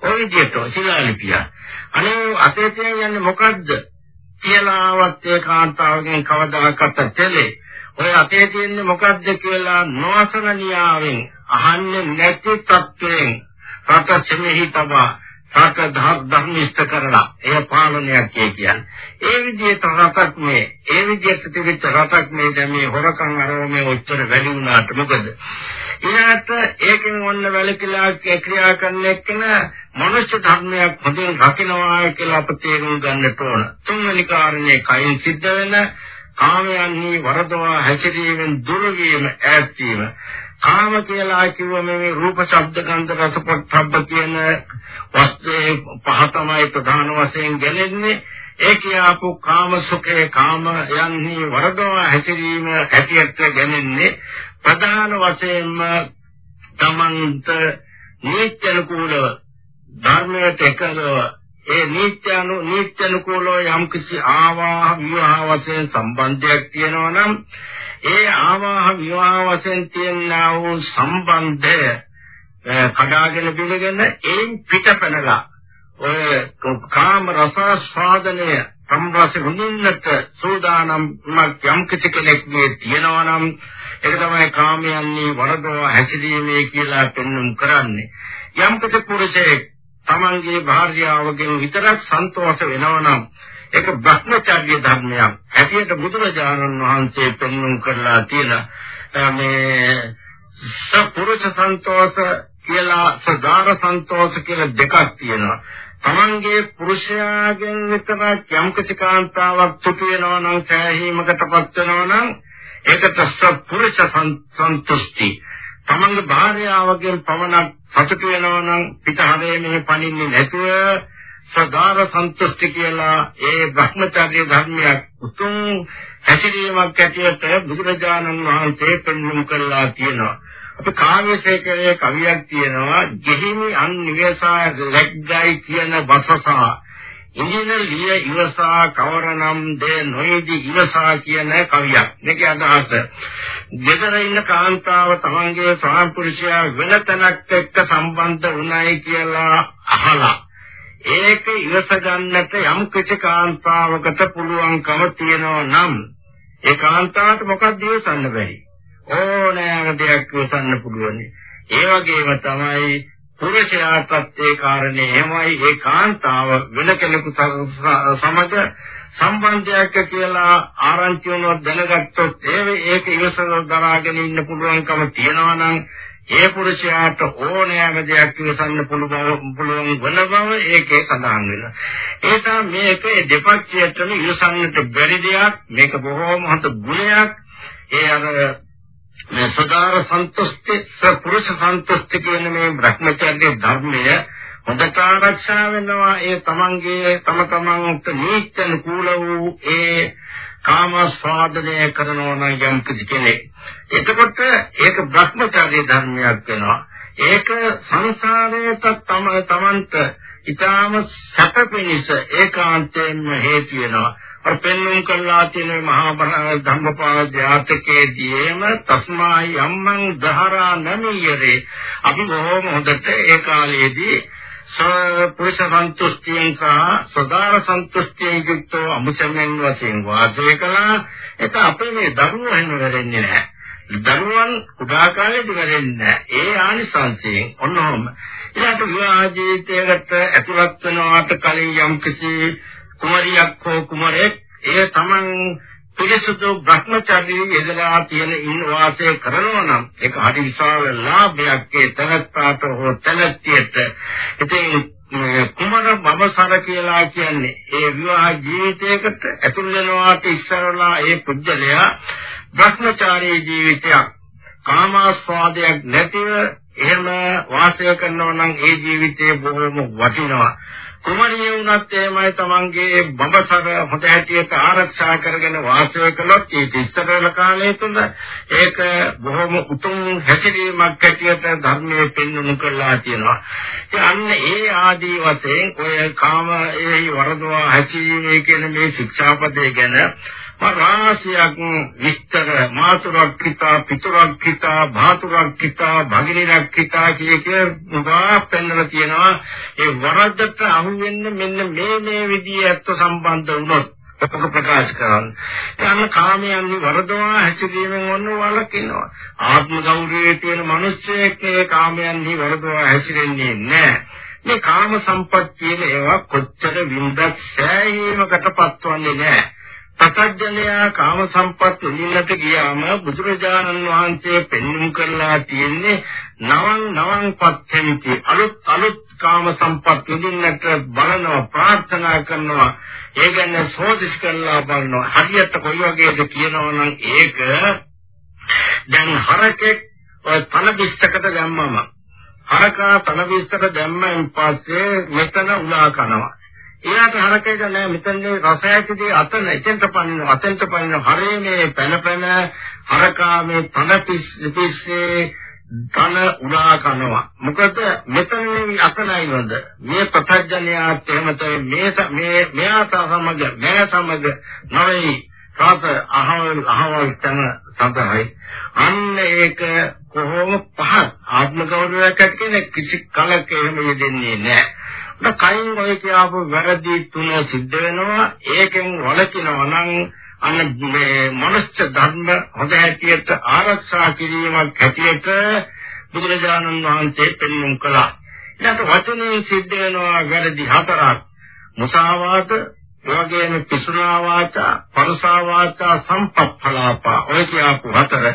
ඔය විදිහට ශිලා ලිපිය. අනේ අතේ කියන්නේ මොකද්ද? කියලාවත් ඒ කාන්තාවගෙන් කවදාකවත් තෙලේ. ඔය අතේ තියෙන්නේ මොකද්ද කියලා නොසන න්‍යායෙන් අහන්නේ නැති තත්ත්වයෙන් රට තෙමෙහි තබා. රට ධර්මිෂ්ඨ කරලා එය පාලනයක් කියන්නේ. ඒ විදිහට රටක් මේ ඒ විදිහට තිබිච්ච රටක් මේ දැන් මේ හොරකම් අරෝමේ ඔච්චර වැඩි වුණාට මොකද? ඊට ඒකෙන් ඔන්න වැලකීලා ක්‍රියා කරන එක්කන මනුෂ්‍ය ධර්මයක් හොඳින් රකින්නවා කියලා අප තේරුම් ගන්නට ඕන. තුන්වෙනි කාරණේ කයින් සිද්ධ වෙන කාමයන්හි වරදවා හැසිරීමෙන් දුර වීම ඈත් වීම කාම කියලා කිව්ව මේ රූප ශබ්ද ගන්ධ රස පොට්ටබ්බ කියන වස්තුවේ පහ තමයි ප්‍රධාන වශයෙන් ගැලෙන්නේ. ඒ කියපු කාම සුඛේ කාම යන්හි වරදව හැසිරීම ඇතියට ගැනෙන්නේ ප්‍රධාන වශයෙන්ම තමන්ට නීත්‍ය අනුකූලව ධර්මයට එකලව ඒ නීත්‍ය අනු නීත්‍ය අනුකූලව යම්කිසි ආවාහ විවාහ වශයෙන් සම්බන්ධයක් තියෙනවා නම් ඒ ආවාහ විවාහ වශයෙන් තියෙනා වූ සම්බන්ධය කඩාගෙන බිඳගෙන ඒන් පිටපැනලා ඔය කාම රස ස්වාදනය සම්රස වුණින්නට සූදානම් යම් කිසි කෙනෙක් මේ තියනවා නම් ඒක තමයි කාමයන්හි වරදවා හැසිරීමේ කියලා පෙන්වුම් කරන්නේ. යම් කිසි පුරුෂයෙක් තමන්ගේ භාර්යාවගෙන් විතරක් සන්තෝෂ වෙනවා නම් ඒක භ්‍රමචර්ය ධර්මයක්. හැටියට බුදුරජාණන් වහන්සේ පෙන්වුම් කරලා තියෙන මේ සපුරුෂ සන්තෝෂ කියලා සදාර සන්තෝෂ කියලා දෙකක් තියෙනවා. තමන්ගේ පුරුෂයාගෙන් විතරක් යම් කිසි කාන්තාවක් තුතු වෙනවා නම් සෑහීමකටපත් වෙනවා නම් ඒකට සපුරුෂ සන්තුෂ්ටි. තමන්ගේ භාර්යාවගෙන් පමණක් සතුටු වෙනවා නම් පිටහරේ මෙහෙ පණින්නේ නැතුව සදාර සන්තුෂ්ටි කියලා ඒ භ්‍රමචර්ය ධර්මයක් උතුම් හැසිරීමක් ඇටියට බුදුරජාණන් වහන්සේ පෙන්වුම් කරලා තියෙනවා. අපි කාමසේකරයේ කවියක් තියෙනවා ගෙහිමි අන්නිවසා ලැග්ගයි කියන වසසා ඉන්දින ලිය ඉවසා කවරනම් දේ නොයේදි ඉවසා කියන කවියක්. මේකේ අදහස. ගෙදර ඉන්න කාන්තාව තමන්ගේ ස්වාම පුරුෂයා වෙන තැනක් එක්ක සම්බන්ධ වුණයි කියලා අහලා ඒක ඉවස ගන්නට යම් කිසි කාන්තාවකට පුළුවන්කම තියෙනවා නම් ඒ කාන්තාවට මොකක්ද ඉවසන්න බැරි ඕනෑම දෙයක් ඉවසන්න පුළුවන් ඒ වගේම තමයි පුරුෂයාටත් ඒ කාරණේ එහෙමයි ඒ කාන්තාව වෙන කෙනෙකු සමග සම්බන්ධයක් කියලා ආරංචි වුණොත් දැනගත්තොත් ඒක ඉවසන දරාගෙන ඉන්න පුළුවන්කම තියෙනවා නම් ඒ පුරුෂයාට ඕනෑම දෙයක් ඉවසන්න පුළුවන් පුළුවන් වන බව ඒකේ සඳහන් වෙනවා. ඒ නිසා මේක දෙපක්ෂයටම ඉවසන්නට බැරි දෙයක්. මේක බොහෝම හොඳ ගුණයක්. ඒ අර මේ සදාර සන්තුෂ්ටි සපුරුෂ සන්තුෂ්ටි කියන මේ භ්‍රමචර්ය ධර්මය හොඳට ආරක්ෂා වෙනවා. ඒ තමන්ගේ තම තමන්ට නීත්‍යන කූල වූ ඒ කාම ස්වාදනය කරනවා නම් යම් කිසි කෙනෙක්. එතකොට ඒක භ්‍රමචර්ය ධර්මයක් වෙනවා. ඒක සංසාරයට තම තමන්ට ඊටාම සැපපිනිස ඒකාන්තයෙන්ම හේතු වෙනවා. අර පෙන්වුම් කළා තියෙන මහා ධම්මපාල ජාතකයේදීම තස්මා යම්මං දහරා නමියරේ. අපි බොහොම හොඳට ඒ කාලයේදී පුරුෂ සන්තුෂ්ටියෙන් සහ සදාර සන්තුෂ්ටියෙන් යුක්තව අමුසෙන් වශයෙන් වාසය කළා. ඒක අපේ මේ දරුවෝ එහෙම වෙන්නේ නැහැ. දරුවන් කුඩා කාලේදී වෙන්නේ ඒ ආනිසංසයෙන් ඔන්නෝම ඊට විවාහ ජීවිතයකට ඇතුළත් වෙනවාට කලින් යම්කිසි කුමරියක් හෝ කුමරෙක් ඒ තමන් පිරිසුදු භ්‍රමචර්යයේ යෙදලා තියෙන ඉන්න වාසය කරනවා නම් ඒක හරි විශාල ලාභයක් ඒ තනත්තාට හෝ තනත්තියට. ඉතින් කුමර බබසර කියලා කියන්නේ ඒ විවාහ ජීවිතයකට ඇතුල් වෙනවාට ඉස්සරලා ඒ පුජ්‍යලයා භ්‍රමචාරී ජීවිතයක් කාමාස්වාදයක් නැතිව එහෙම වාසය කරනවා නම් ඒ ජීවිතේ බොහොම වටිනවා. කුමරිය වුණත් එහෙමයි තමන්ගේ බඹසර හොඳ හැටියට ආරක්ෂා කරගෙන වාසය කළොත් ඒ ඉස්සරල කාලය තුල ඒක බොහොම උතුම් හැසිරීමක් හැටියට ධර්මයේ පෙන්වනු කළා තියෙනවා. ඒ අන්න ඒ ආදී වශයෙන් ඔය කාම ඒ වරදවා හැසිරීමේ කියන මේ ශික්ෂාපදේ ගැන රාශියක් විස්තර මාතුරක්කිතා පිතුරක්කිතා භාතුරක්කිතා භගිනිරක්කිතා කිය උගා පෙන්වලා තියෙනවා ඒ වරදට අහු වෙන්න මෙන්න මේ මේ විදිහේ ඇත්ත සම්බන්ධ වුණොත් ඔක ප්‍රකාශ කරන්නේ. යන කාමයන් වරදවා හැසිරීමෙන් වන්න වළකිනවා. ආත්ම ගෞරවයේ තියෙන මිනිස්සෙක් මේ කාමයන් වරදවා හැසිරෙන්නේ නැහැ. මේ කාම සම්පත් කියන ඒවා කොච්චර වින්දක් සෑහීමකට පත්වන්නේ නැහැ. පසජ්ජනයා කාම සම්පත් උලින්නට ගියාම බුදුරජාණන් වහන්සේ පෙන්වුම් කරලා තියෙන්නේ නවන් නවන් පත්‍යෙන්ති අලුත් අලුත් කාම සම්පත් උලින්නට බලනවා ප්‍රාර්ථනා කරනවා. ඒ ගැන සෝදිස් කරලා බලනවා. හරියට කොයි වගේද කියනවනම් ඒක දැන් හරකෙක් තන බිස්සකට දැම්මම. හරකා තන බිස්සකට දැම්මෙන් පස්සේ මෙතන උලා කනවා. එයාට හරකේක නෑ. මෙතනදී රසයකදී අතන එතෙන්ට පනින අතෙන්ට පනින හරේ මේ පැන පැන හරකා මේ තන පිස්සේ තන උනා කනවා. මොකද මෙතන අතනයි නේද? මේ ප්‍රත්‍යඥයාත් එහෙම තමයි. මේ මේ මෙයා සමග මෙයා සමග නොවේ. රස අහවල් අහවල් තන සඳහයි. අන්න ඒක කොහොම පහත්. ආත්ම ගෞරවයක් ඇති කෙනෙක් කිසි කලක එහෙම යෙදෙන්නේ නැහැ කයින් ඔය කියාපු වැරදි තුන සිද්ධ වෙනවා. ඒකෙන් වළකිනවා නම් අන්න මේ මනුෂ්‍ය ධර්ම හොඳ හැටියට ආරක්ෂා කිරීමක් හැටියට බුදුරජාණන් වහන්සේ පෙන්වුම් කළා. ඊට වචනෙන් සිද්ධ වෙනවා වැරදි හතරක්. මුසාවාද, එවැගේම පිසුනා වාචා, පරුසා වාචා, සම්පප්පලාපා. ඔය කියපු හතර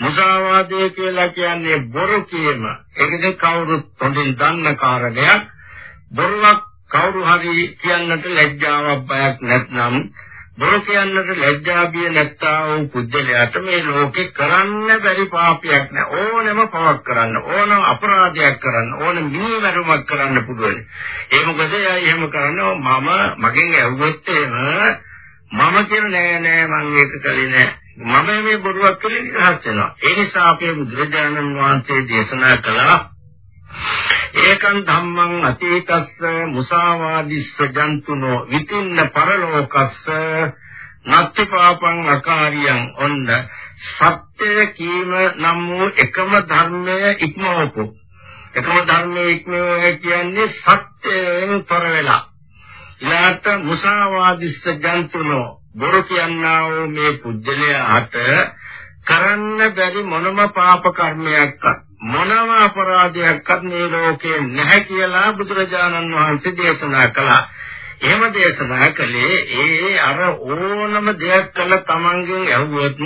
මුසාවාදය කියලා කියන්නේ බොරු කීම. ඒකද කවුරුත් හොඳින් දන්න කාරණයක්. බොරුවක් කවුරු හරි කියන්නට ලැජ්ජාවක් බයක් නැත්නම් බොරු කියන්නට ලැජ්ජා බිය නැත්තා වූ පුද්ගලයාට මේ ලෝකේ කරන්න බැරි පාපයක් නෑ. ඕනම පවක් කරන්න ඕන අපරාධයක් කරන්න ඕන මිනිමරුමක් කරන්න පුළුවන්. ඒ මොකද එයා එහෙම කරනවා මම මගෙන් ඇහුවොත් එහෙම මම කියන නෑ නෑ මම ඒක කළේ නෑ. මම මේ බොරුවක් කළේ නිදහස් වෙනවා. ඒ නිසා අපේ බුදුරජාණන් වහන්සේ දේශනා කළා ඒකං ධම්මං අතීතස්ස මුසාවාදිස්ස ජන්තුනෝ විතින්න පරලෝකස්ස නත්ති පාපං අකාරියං ඔන්න සත්‍ය කීම නම් වූ එකම ධර්මය ඉක්මවපු. එකම ධර්මයේ ඉක්මව කියන්නේ සත්‍යයෙන් තොර වෙලා. ඊළාට මුසාවාදිස්ස ජන්තුනෝ බොරු කියනා වූ මේ පුජ්‍යලයාට කරන්න බැරි මොනම පාප කර්මයක්වත් මොනම අපරාධයක්වත් මේ ලෝකේ නැහැ කියලා බුදුරජාණන් වහන්සේ දේශනා කළා. එහෙම දේශනා කළේ ඒ අර ඕනම දෙයක් කළ තමන්ගෙන් ඇහුවොත්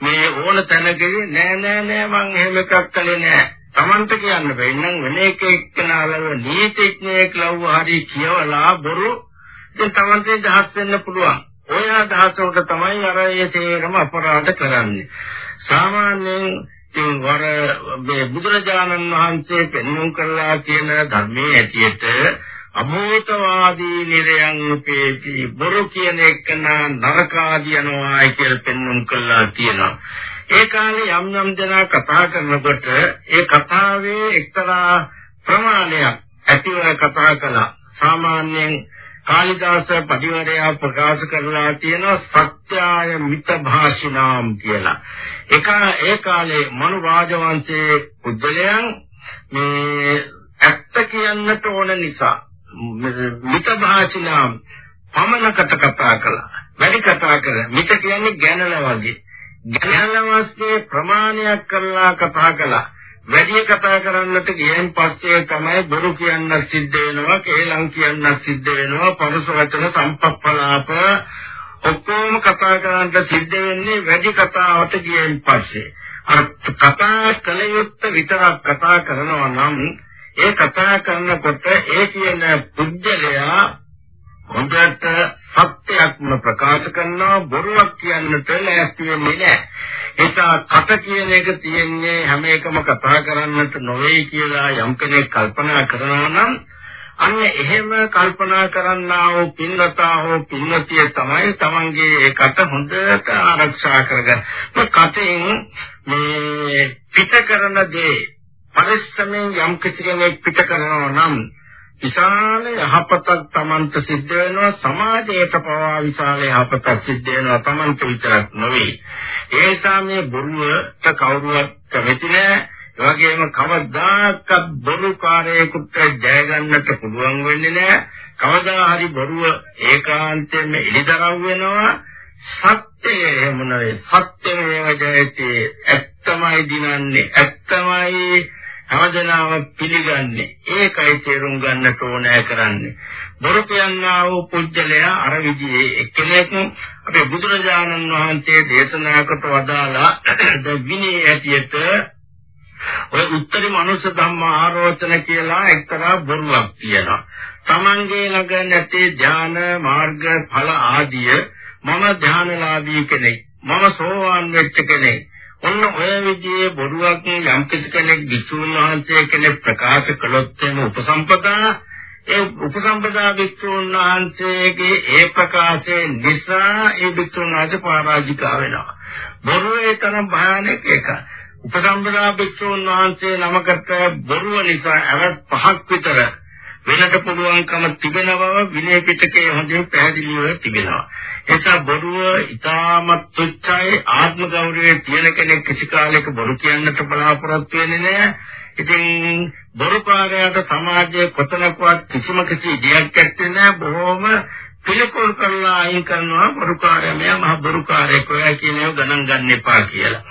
මේ ඕන තැනකදී නෑ නෑ නෑ මං එහෙම එකක් කළේ නෑ. තමන්ට කියන්න බෑ. ඉන්නම් වෙන එක එක්කනාලව නීතිඥයෙක් ලව්ව හරි කියවලා බොරු ඉතින් තමන්ට දහස් වෙන්න පුළුවන්. ඔය අදහසකට තමයි අර ඒ තේරම අපරාධ කරන්නේ. සාමාන්‍යයෙන් ඉතින් වර මේ බුදුරජාණන් වහන්සේ පෙන්වුම් කරලා තියෙන ධර්මයේ ඇටියට අභූතවාදී නිරයන් උපේති බොරු කියන එක නරකාදී යනවා කියලා පෙන්වුම් කරලා තියෙනවා. ඒ කාලේ යම් යම් දෙනා කතා කරනකොට ඒ කතාවේ එක්තරා ප්‍රමාණයක් ඇතිව කතා කළා. සාමාන්‍යයෙන් කාලිදාස පටිවරයා ප්‍රකාශ කරලා තියෙනවා සත්‍යාය මිත භාෂිනාම් කියලා. එක ඒ කාලේ මනු රාජවංශයේ පුද්ගලයන් මේ ඇත්ත කියන්නට ඕන නිසා මිත භාෂිනාම් පමණකට කතා කළා. වැඩි කතා කළා. මිත කියන්නේ ගැනලා වගේ. ගැනලා වස්තුවේ ප්‍රමාණයක් කරලා කතා කළා. වැඩි කතා කරන්නට ගියන් පස්සේ තමයි බොරු කියන්න සිද්ධ වෙනවා, කේලම් කියන්න සිද්ධ වෙනවා, පරස වචන සම්පප්පලාප ඔක්කොම කතා කරන්නට සිද්ධ වෙන්නේ වැඩි කතාවට ගියන් පස්සේ. අර කතා කළ යුත්තේ විතරක් කතා කරනවා නම් ඒ කතා කරනකොට ඒ කියන පුද්ගලයා හොඳට සත්‍යයක්ම ප්‍රකාශ කරනවා බොරුවක් කියන්නට ලෑස්ති වෙන්නේ නැහැ. ඒසා කට කියන එක තියෙන්නේ හැම එකම කතා කරන්නට නොවේ කියලා යම් කෙනෙක් කල්පනා කරනවා නම් අන්න එහෙම කල්පනා කරන්නා වූ පින්නතා හෝ පින්නතිය තමයි තමන්ගේ ඒකට හොඳට ආරක්ෂා කරගන්න. කටින් මේ පිට කරන දේ පරිස්සමෙන් යම් කෙනෙක් පිට කරනවා නම් විශාල යහපතක් Tamanට සිද්ධ වෙනවා සමාජයට පවා විශාල යහපතක් සිද්ධ වෙනවා Tamanට විතරක් නෙවෙයි ඒ නිසා මේ බොරුවට කවුරුවත් කැමති නෑ ඒ වගේම කවදාකවත් බොරුකාරයෙකුට ජය ගන්නට පුළුවන් වෙන්නේ නෑ කවදා හරි බොරුව ඒකාන්තයෙන්ම එලිදරව් වෙනවා. සත්‍යය එහෙම නෙවෙයි. සත්‍යමේව ජයති ඇත්තමයි දිනන්නේ. ඇත්තමයි හැමදෙනාම පිළිගන්නේ. ඒකයි තේරුම් ගන්නට ඕනෑ කරන්නේ. බොරු කියනා වූ පුජ්‍යලයා අර විදිහේ එක්කෙනෙක්. අපේ බුදුරජාණන් වහන්සේ දේශනා කොට වදාලා ද විනය ඇටියට ඔය උත්තරී මනුෂ්‍ය ධම්ම ආරෝචන කියලා එක්තරා බොරුවක් තියෙනවා. තමන්ගේ ළඟ නැති ධාන මාර්ග ඵල ආදිය මම ධානලාභී කෙනෙක්. මම සෝවාන් වෙච්ච කෙනෙක්. ඔන්න ඔය විදිහේ බොරුවක් යම් කෙනෙක් විසුණු වහන්සේ කෙනෙක් ප්‍රකාශ කළොත් එම උපසම්පදා ඒ උපසම්පදා විසුණු වහන්සේගේ ඒ ප්‍රකාශය නිසා ඒ විසුණු වහන්සේ පරාජිකා වෙනවා. බොරුවේ තරම් භයානක එක උපසම්පදා විසුණු වහන්සේ නමකට බොරුව නිසා අවස් පහක් විතර වෙනට පුළුවන්කම තිබෙන බව විනය පිටකයේ හොඳින් පැහැදිලිව තිබෙනවා. එසා බොරුව ඊටමත් තුච්චයි ආත්ම ගෞරවයේ තියෙන කෙනෙක් කිසි කාලයක බොරු කියන්නට බලාපොරොත්තු වෙන්නේ නැහැ. ඉතින් බොරුකාරයාට සමාජයේ කොතනකවත් කිසිම කිසි ඉඩයක් ඇත්තේ නැහැ බොහොම පිළිකුල් කරලා අයින් කරනවා බොරුකාරයා මෙයා මහ බොරුකාරයෙක් ඔයා කියන ඒවා ගණන් ගන්න එපා කියලා.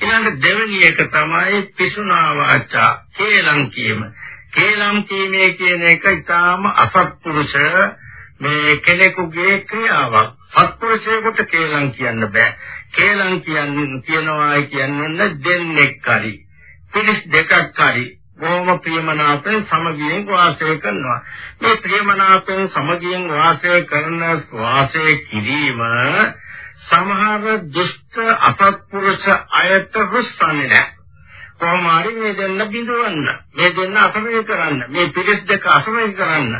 ඊළඟ දෙවෙනි එක තමයි පිසුනා වාචා කේලම් කීම. කේලම් කීමේ කියන එක ඊටාම අසත්පුරුෂ මේ කෙනෙකුගේ ක්‍රියාවක්. සත්පුරුෂයෙකුට කේලම් කියන්න බෑ. කේලම් කියන්නේ කියනවා කියන්නේ දෙන්නෙක් හරි. පිළිස් දෙකක් හරි බොහොම ප්‍රියමනාපෙන් සමගියෙන් වාසය කරනවා. මේ ප්‍රියමනාපෙන් සමගියෙන් වාසය කරන වාසය කිරීම සමහර දුෂ්ට අසත්පුරුෂ අයට රුස්සන්නේ නැහැ. කොහොම හරි මේ දෙන්න බිඳවන්න. මේ දෙන්න අසමය කරන්න. මේ පිළිස් දෙක අසමය කරන්න.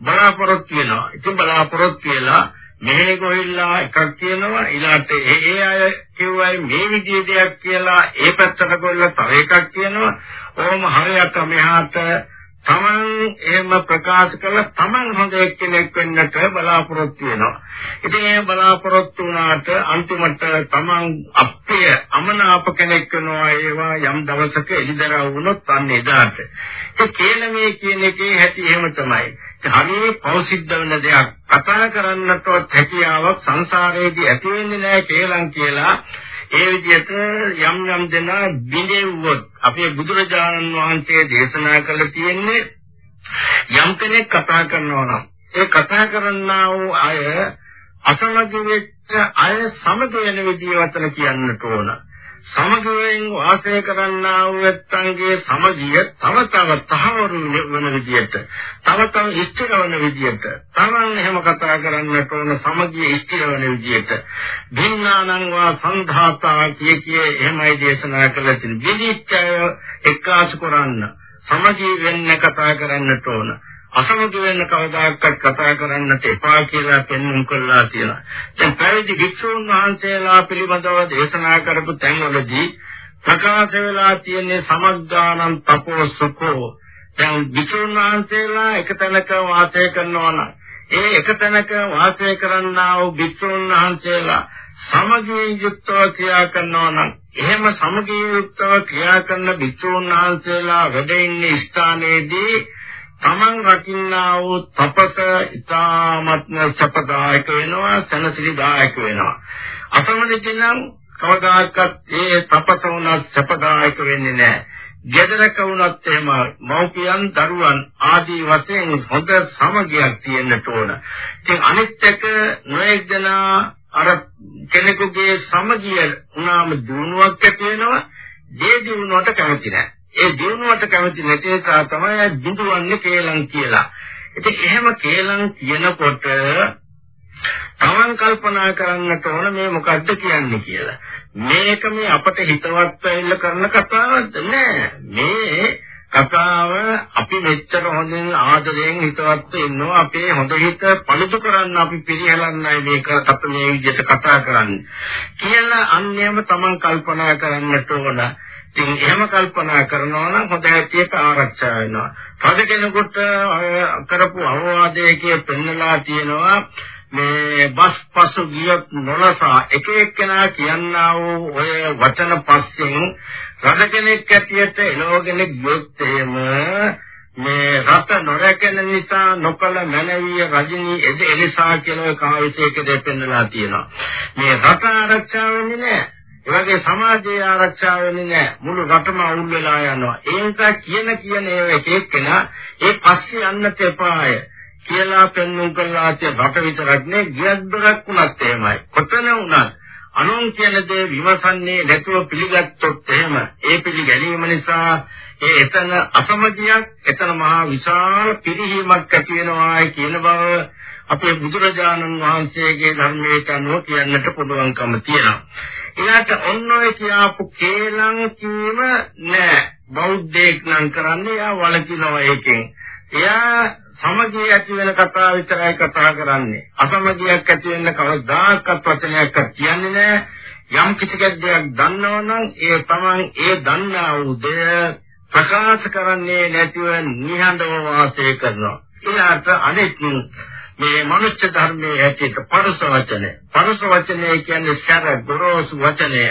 බලාපොරොත්තු වෙනවා. ඉතින් බලාපොරොත්තු වෙලා මෙහෙ ගොහිල්ලා එකක් කියනවා ඊළාට ඒ ඒ අය කිව්වයි මේ විදිහේ දෙයක් කියලා ඒ පැත්තට ගොල්ලා තව එකක් කියනවා ඕම හරියට මෙහාට තමන් එහෙම ප්‍රකාශ කළ තමන් හොඳ එක්කෙනෙක් වෙන්නට බලාපොරොත්තු වෙනවා. ඉතින් ඒ බලාපොරොත්තු වුණාට අන්තිමට තමන් අප්‍රිය අමනාප කෙනෙක් වෙනවා ඒවා යම් දවසක එළිදරව් වුණොත් අන්න එදාට. ඒ කේලමේ කියන එකේ හැටි එහෙම තමයි. හරිය පෞසිද්ධ වෙන දෙයක් කතා කරන්නටවත් හැකියාවක් සංසාරයේදී ඇති වෙන්නේ නැහැ කේලම් කියලා ඒ විදිහට යම් යම් දෙනා බිඳෙව්වොත් අපේ බුදුරජාණන් වහන්සේ දේශනා කළ තියෙන්නේ යම් කෙනෙක් කතා කරනවා නම් ඒ කතා කරන්නා වූ අය අසමග වෙච්ච අය සමග වෙන විදිය වචන කියන්නට ඕන. සමගයෙන් වාසය කරන්නා වූ ඇත්තන්ගේ සමගිය තව තව තහවුරු වෙන විදියට තව තව ඉෂ්ඨ වෙන විදියට තමන් එහෙම කතා කරන්නට ඕන සමගිය ඉෂ්ඨ වෙන විදියට භින්නානං වා සංධාතා කිය කිය එහෙමයි දේශනා කළ තියෙන විදිච්ඡය එක්කාසු කරන්න සමගිය වෙන්න කතා කරන්නට ඕන. අසමග වෙන්න කවදාකවත් කතා කරන්නට එපා කියලා පෙන්වුම් කළා කියලා. දැන් පැවිදි භික්ෂුන් වහන්සේලා පිළිබඳව දේශනා කරපු තැන්වලදී ප්‍රකාශ වෙලා තියෙන්නේ සමග්ගානම් තපෝසුකෝ. දැන් භික්ෂුන් වහන්සේලා එක තැනක වාසය කරනවා නම් ඒ එක තැනක වාසය කරන්නා වූ භික්ෂුන් වහන්සේලා සමගියෙන් යුක්තව ක්‍රියා කරනවා නම් එහෙම සමගියෙන් යුක්තව ක්‍රියා කරන භික්ෂුන් වහන්සේලා වැඩ ඉන්නේ ස්ථානයේදී තමන් රකින්නා වූ තපස ඉතාමත්ම සපදායක වෙනවා සනසිරිදායක වෙනවා අසමදිනම් කවදාකවත් ඒ තපස උනත් සපදායක වෙන්නේ නැහැ ගෙදරක වුණත් එහෙම මව්පියන් දරුවන් ආදී වශයෙන් හොඳ සමගියක් තියෙන්නට ඕන. ඉතින් අනිත් එක නොඑක් දෙනා අර කෙනෙකුගේ සමගිය උනාම දුනුවක් ඇති වෙනවා. දේ දිනුවට කැමති නැහැ. ඒ දිනුවට කැමති නැති නිසා තමයි බිඳුවන්නේ කේලම් කියලා. ඉතින් එහෙම කේලම් කියනකොට තමන් කල්පනා කරන්නට ඕන මේ මොකද්ද කියන්නේ කියලා. මේක මේ අපට හිතවත් වෙන්න කරන කතාවක් නෑ. මේ කතාව අපි මෙච්චර හොඳින් ආදරයෙන් හිතවත් ඉන්නවා අපේ හොඳ හිත පළුදු කරන්න අපි පිළිහෙලන්නයි මේක අපි මේ විදිහට කතා කරන්නේ කියලා අන්‍යම තමන් කල්පනා කරන්නට ඕන. ඉතින් එහෙම කල්පනා කරනවා නම් හොඳ හැටියට ආරක්ෂා වෙනවා. තද කෙනෙකුට කරපු අවවාදයේ පෙන්නලා තියෙනවා මේ බස් පසු ගියත් නොනසා එක එක්කෙනා කියන්නා වූ ඔය වචන පස්සෙන් රජ කෙනෙක් ඇටියට එළවගෙන ගියොත් එහෙම මේ රට නොරැකෙන නිසා නොකල මැනවිය රජිනී එද එලිසා කියන කාවිසයක දෙපෙන්නලා තියෙනවා මේ රට ආරක්ෂා වෙන්නේ නැහැ ඒ වගේ සමාජයේ ආරක්ෂා වෙන්නේ නැහැ. මුළු රටම අවුල් වෙලා යනවා. ඒ නිසා කියන කියන ඒවා එක එක්කෙනා ඒ පස්සේ යන්නත් එපාය කියලා පෙන්වුම් කළා තිය රට විතරක් නේ ගියක් දොරක් වුණත් එහෙමයි. කොතන වුණත් අනුන් කියන දේ විමසන්නේ නැතුව පිළිගත්තොත් එහෙම ඒ පිළිගැනීම නිසා ඒ එතන අසමගියක් එතන මහා විශාල පිරිහීමක් ඇති වෙනවා කියන බව අපේ බුදුරජාණන් වහන්සේගේ ධර්මයට අනුව කියන්නට පුළුවන්කම තියෙනවා. එයාට ඔන්න ඔය කියාපු කේලම් කීම නෑ. බෞද්ධයෙක් නම් කරන්නේ එයා වලකිනවා ඒකෙන්. එයා සමගිය ඇති වෙන කතා විතරයි කතා කරන්නේ. අසමගියක් ඇති වෙන්න කවදාකවත් වචනයක් කියන්නේ නෑ. යම් කිසි දෙයක් දන්නවනම් ඒ තමන් ඒ දන්නා වූ දෙය ප්‍රකාශ කරන්නේ නැතිව නිහඬව වාසය කරනවා. එයාට අනෙක් මේ මනුෂ්‍ය ධර්මයේ ඇටියට පරස වචනය. පරස වචනය කියන්නේ සැර ගොරෝසු වචනය.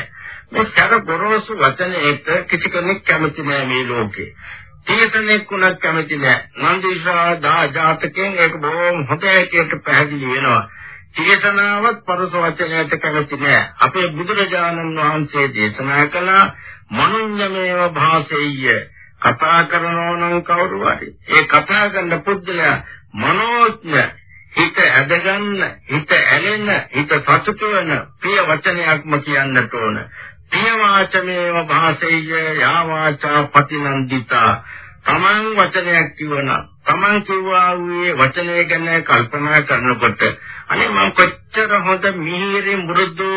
මේ සැර ගොරෝසු වචනයකට කිසි කෙනෙක් කැමති නෑ මේ ලෝකේ. තීසනෙක් උනත් කැමති නෑ. නන්දිසා දා ජාතකෙන් ඒක බොහොම හොඳ හැටියට පැහැදිලි වෙනවා. තීසනාවත් පරස වචනයට කැමති නෑ. අපේ බුදුරජාණන් වහන්සේ දේශනා කළ මනුඤ්ඤමේව භාසෙය්‍ය කතා කරනවා නම් කවුරු හරි ඒ කතා කරන පුද්ගලයා මනෝඥ හිත ඇදගන්න හිත ඇලෙන හිත සතුට වෙන ප්‍රිය වචනයක්ම කියන්නට ඕන. ප්‍රිය වාචමේව භාසෙය්‍ය යා වාචා පතිනන්දිතා. තමන් වචනයක් කිවන තමන් කිව්වා වූ වචනය ගැන කල්පනා කරනකොට අනේ මම කොච්චර හොඳ මිහිරි මෘදු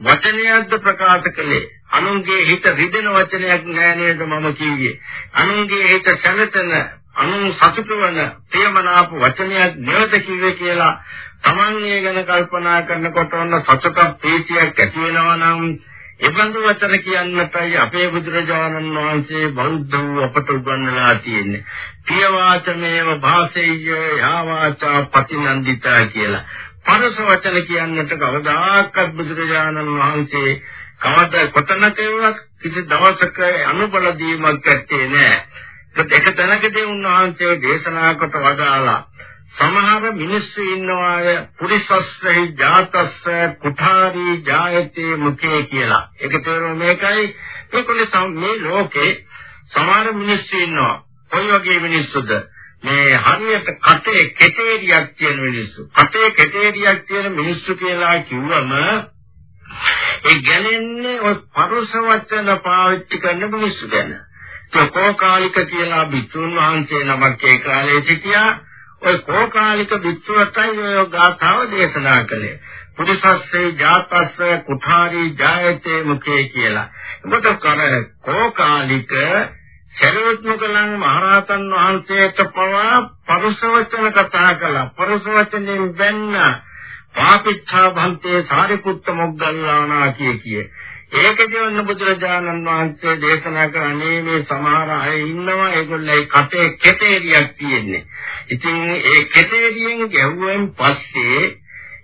වචනයක්ද ප්‍රකාශ කළේ? අනුන්ගේ හිත රිදෙන වචනයක් නෑ නේද? මම කිව්වේ. අනුන්ගේ හිත සැනසෙන අනුන් සතුට වන ප්‍රේමනාප වචනයක් නෙවත කිව්වේ කියලා Taman ඒ ගැන කල්පනා කරනකොට ඔන්න සතුටක් ප්‍රීතියක් ඇති වෙනවා නම් එබඳු වචන කියන්නටයි අපේ බුදුරජාණන් වහන්සේ බෞද්ධ වූ අපට උගන්වලා තියෙන්නේ. පිය වාචමේව භාසෙය්‍ය යා වාචා පතිනන්දිතා කියලා. පරස වචන කියන්නට කවදාකවත් බුදුරජාණන් වහන්සේ කවද කොතනකවත් කිසි දවසක අනුබල දීමක් ඇත්තේ නැහැ. ඒක තැනකදී උන්වහන්සේ දේශනා කොට වදාලා සමහර මිනිස්සු ඉන්නවාය පුරිසස්සෙහි ජාතස්ස කුඨාරි ජායතේ මුඛේ කියලා. ඒක තේරුම මේකයි ඒකනේ මේ ලෝකේ සමහර මිනිස්සු ඉන්නවා. කොයි වගේ මිනිස්සුද? මේ හරියට කටේ කෙටේරියක් තියෙන මිනිස්සු. කටේ කෙටේරියක් තියෙන මිනිස්සු කියලා කිව්වම ඒ ගැලෙන්නේ ඔය පරුස වචන පාවිච්චි කරන මිනිස්සු ගැන. කෝකාලික කියලා බිතුන් වහන්සේ නමක් ඒ කාලේ සිටියා. ඔය කෝකාලික බිතුවටයි ඔය ගාථාව දේශනා කළේ. පුරිසස්සේ ජාතස්ස කුඨාරි ජායතේ මුඛේ කියලා. මොකද කර කෝකාලික සරියුත් මුගලන් මහරහතන් වහන්සේට පවා පරුස වචන කතා කළා. පරුස වචනෙන් බැන්න පාපිච්ඡා භන්තේ සාරිපුත්ත මොග්ගල්ලානා කිය කිය. ඒකදී වන්න බුදුරජාණන් වහන්සේ දේශනා කරන්නේ මේ සමහර අය ඉන්නවා ඒගොල්ලේ කටේ කෙටේරියක් තියෙන්නේ. ඉතින් ඒ කෙටේරියෙන් ගැහුවෙන් පස්සේ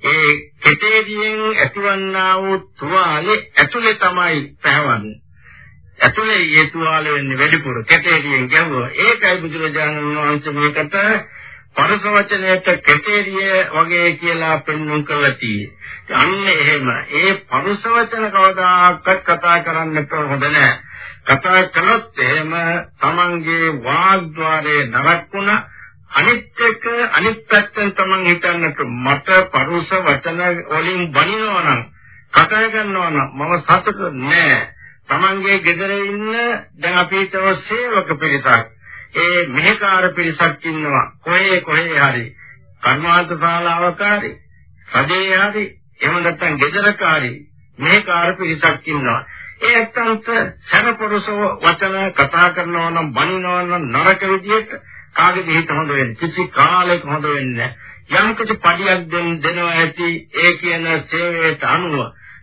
ඒ කෙටේරියෙන් ඇතිවන්නා වූ තුවාලේ ඇතුලේ තමයි පැවන්නේ. ඇතුලේ ඒ තුවාල වෙන්නේ වැඩිපුර කැටේරියෙන් ගැහුවා. ඒකයි බුදුරජාණන් වහන්සේ මේකට පරස වචනයට කැටේරිය වගේ කියලා පෙන්වන්න කළා තියෙන්නේ. අන්න එහෙම. ඒ පරස වචන කවදාකවත් කතා කරන්නට හොඳ නැහැ. කතා කළොත් එහෙම තමන්ගේ වාග්ද්වාරයේ නරකුණ අනිත් එක අනිත් පැත්තෙන් තමන් හිතන්නට මට පරුස වචන වලින් බනිනවා නම් කතා කරනවා නම් මම සතුට නෑ. තමන්ගේ ගෙදර ඉන්න දැන් අපි හිතව සේවක පිරිසක්. ඒ මෙහෙකාර පිරිසක් ඉන්නවා. කොහේ කොහේ හරි. කර්මාන්ත ශාලාවකාරී රජේ හරි. එහෙම නැත්නම් ගෙදරකාරී මෙහෙකාර පිරිසක් ඉන්නවා. ඒ ඇත්තන්ට සරපරස වචන කතා කරනවා නම් බනිනවා නම් නරක විදියට කාගේ හිත හොඳ වෙන්නේ? කිසි කාලයක හොඳ වෙන්නේ නැහැ. යම් කිසි පඩියක් දෙන්න දෙනවා ඇති ඒ කියන සේවයට අනුව.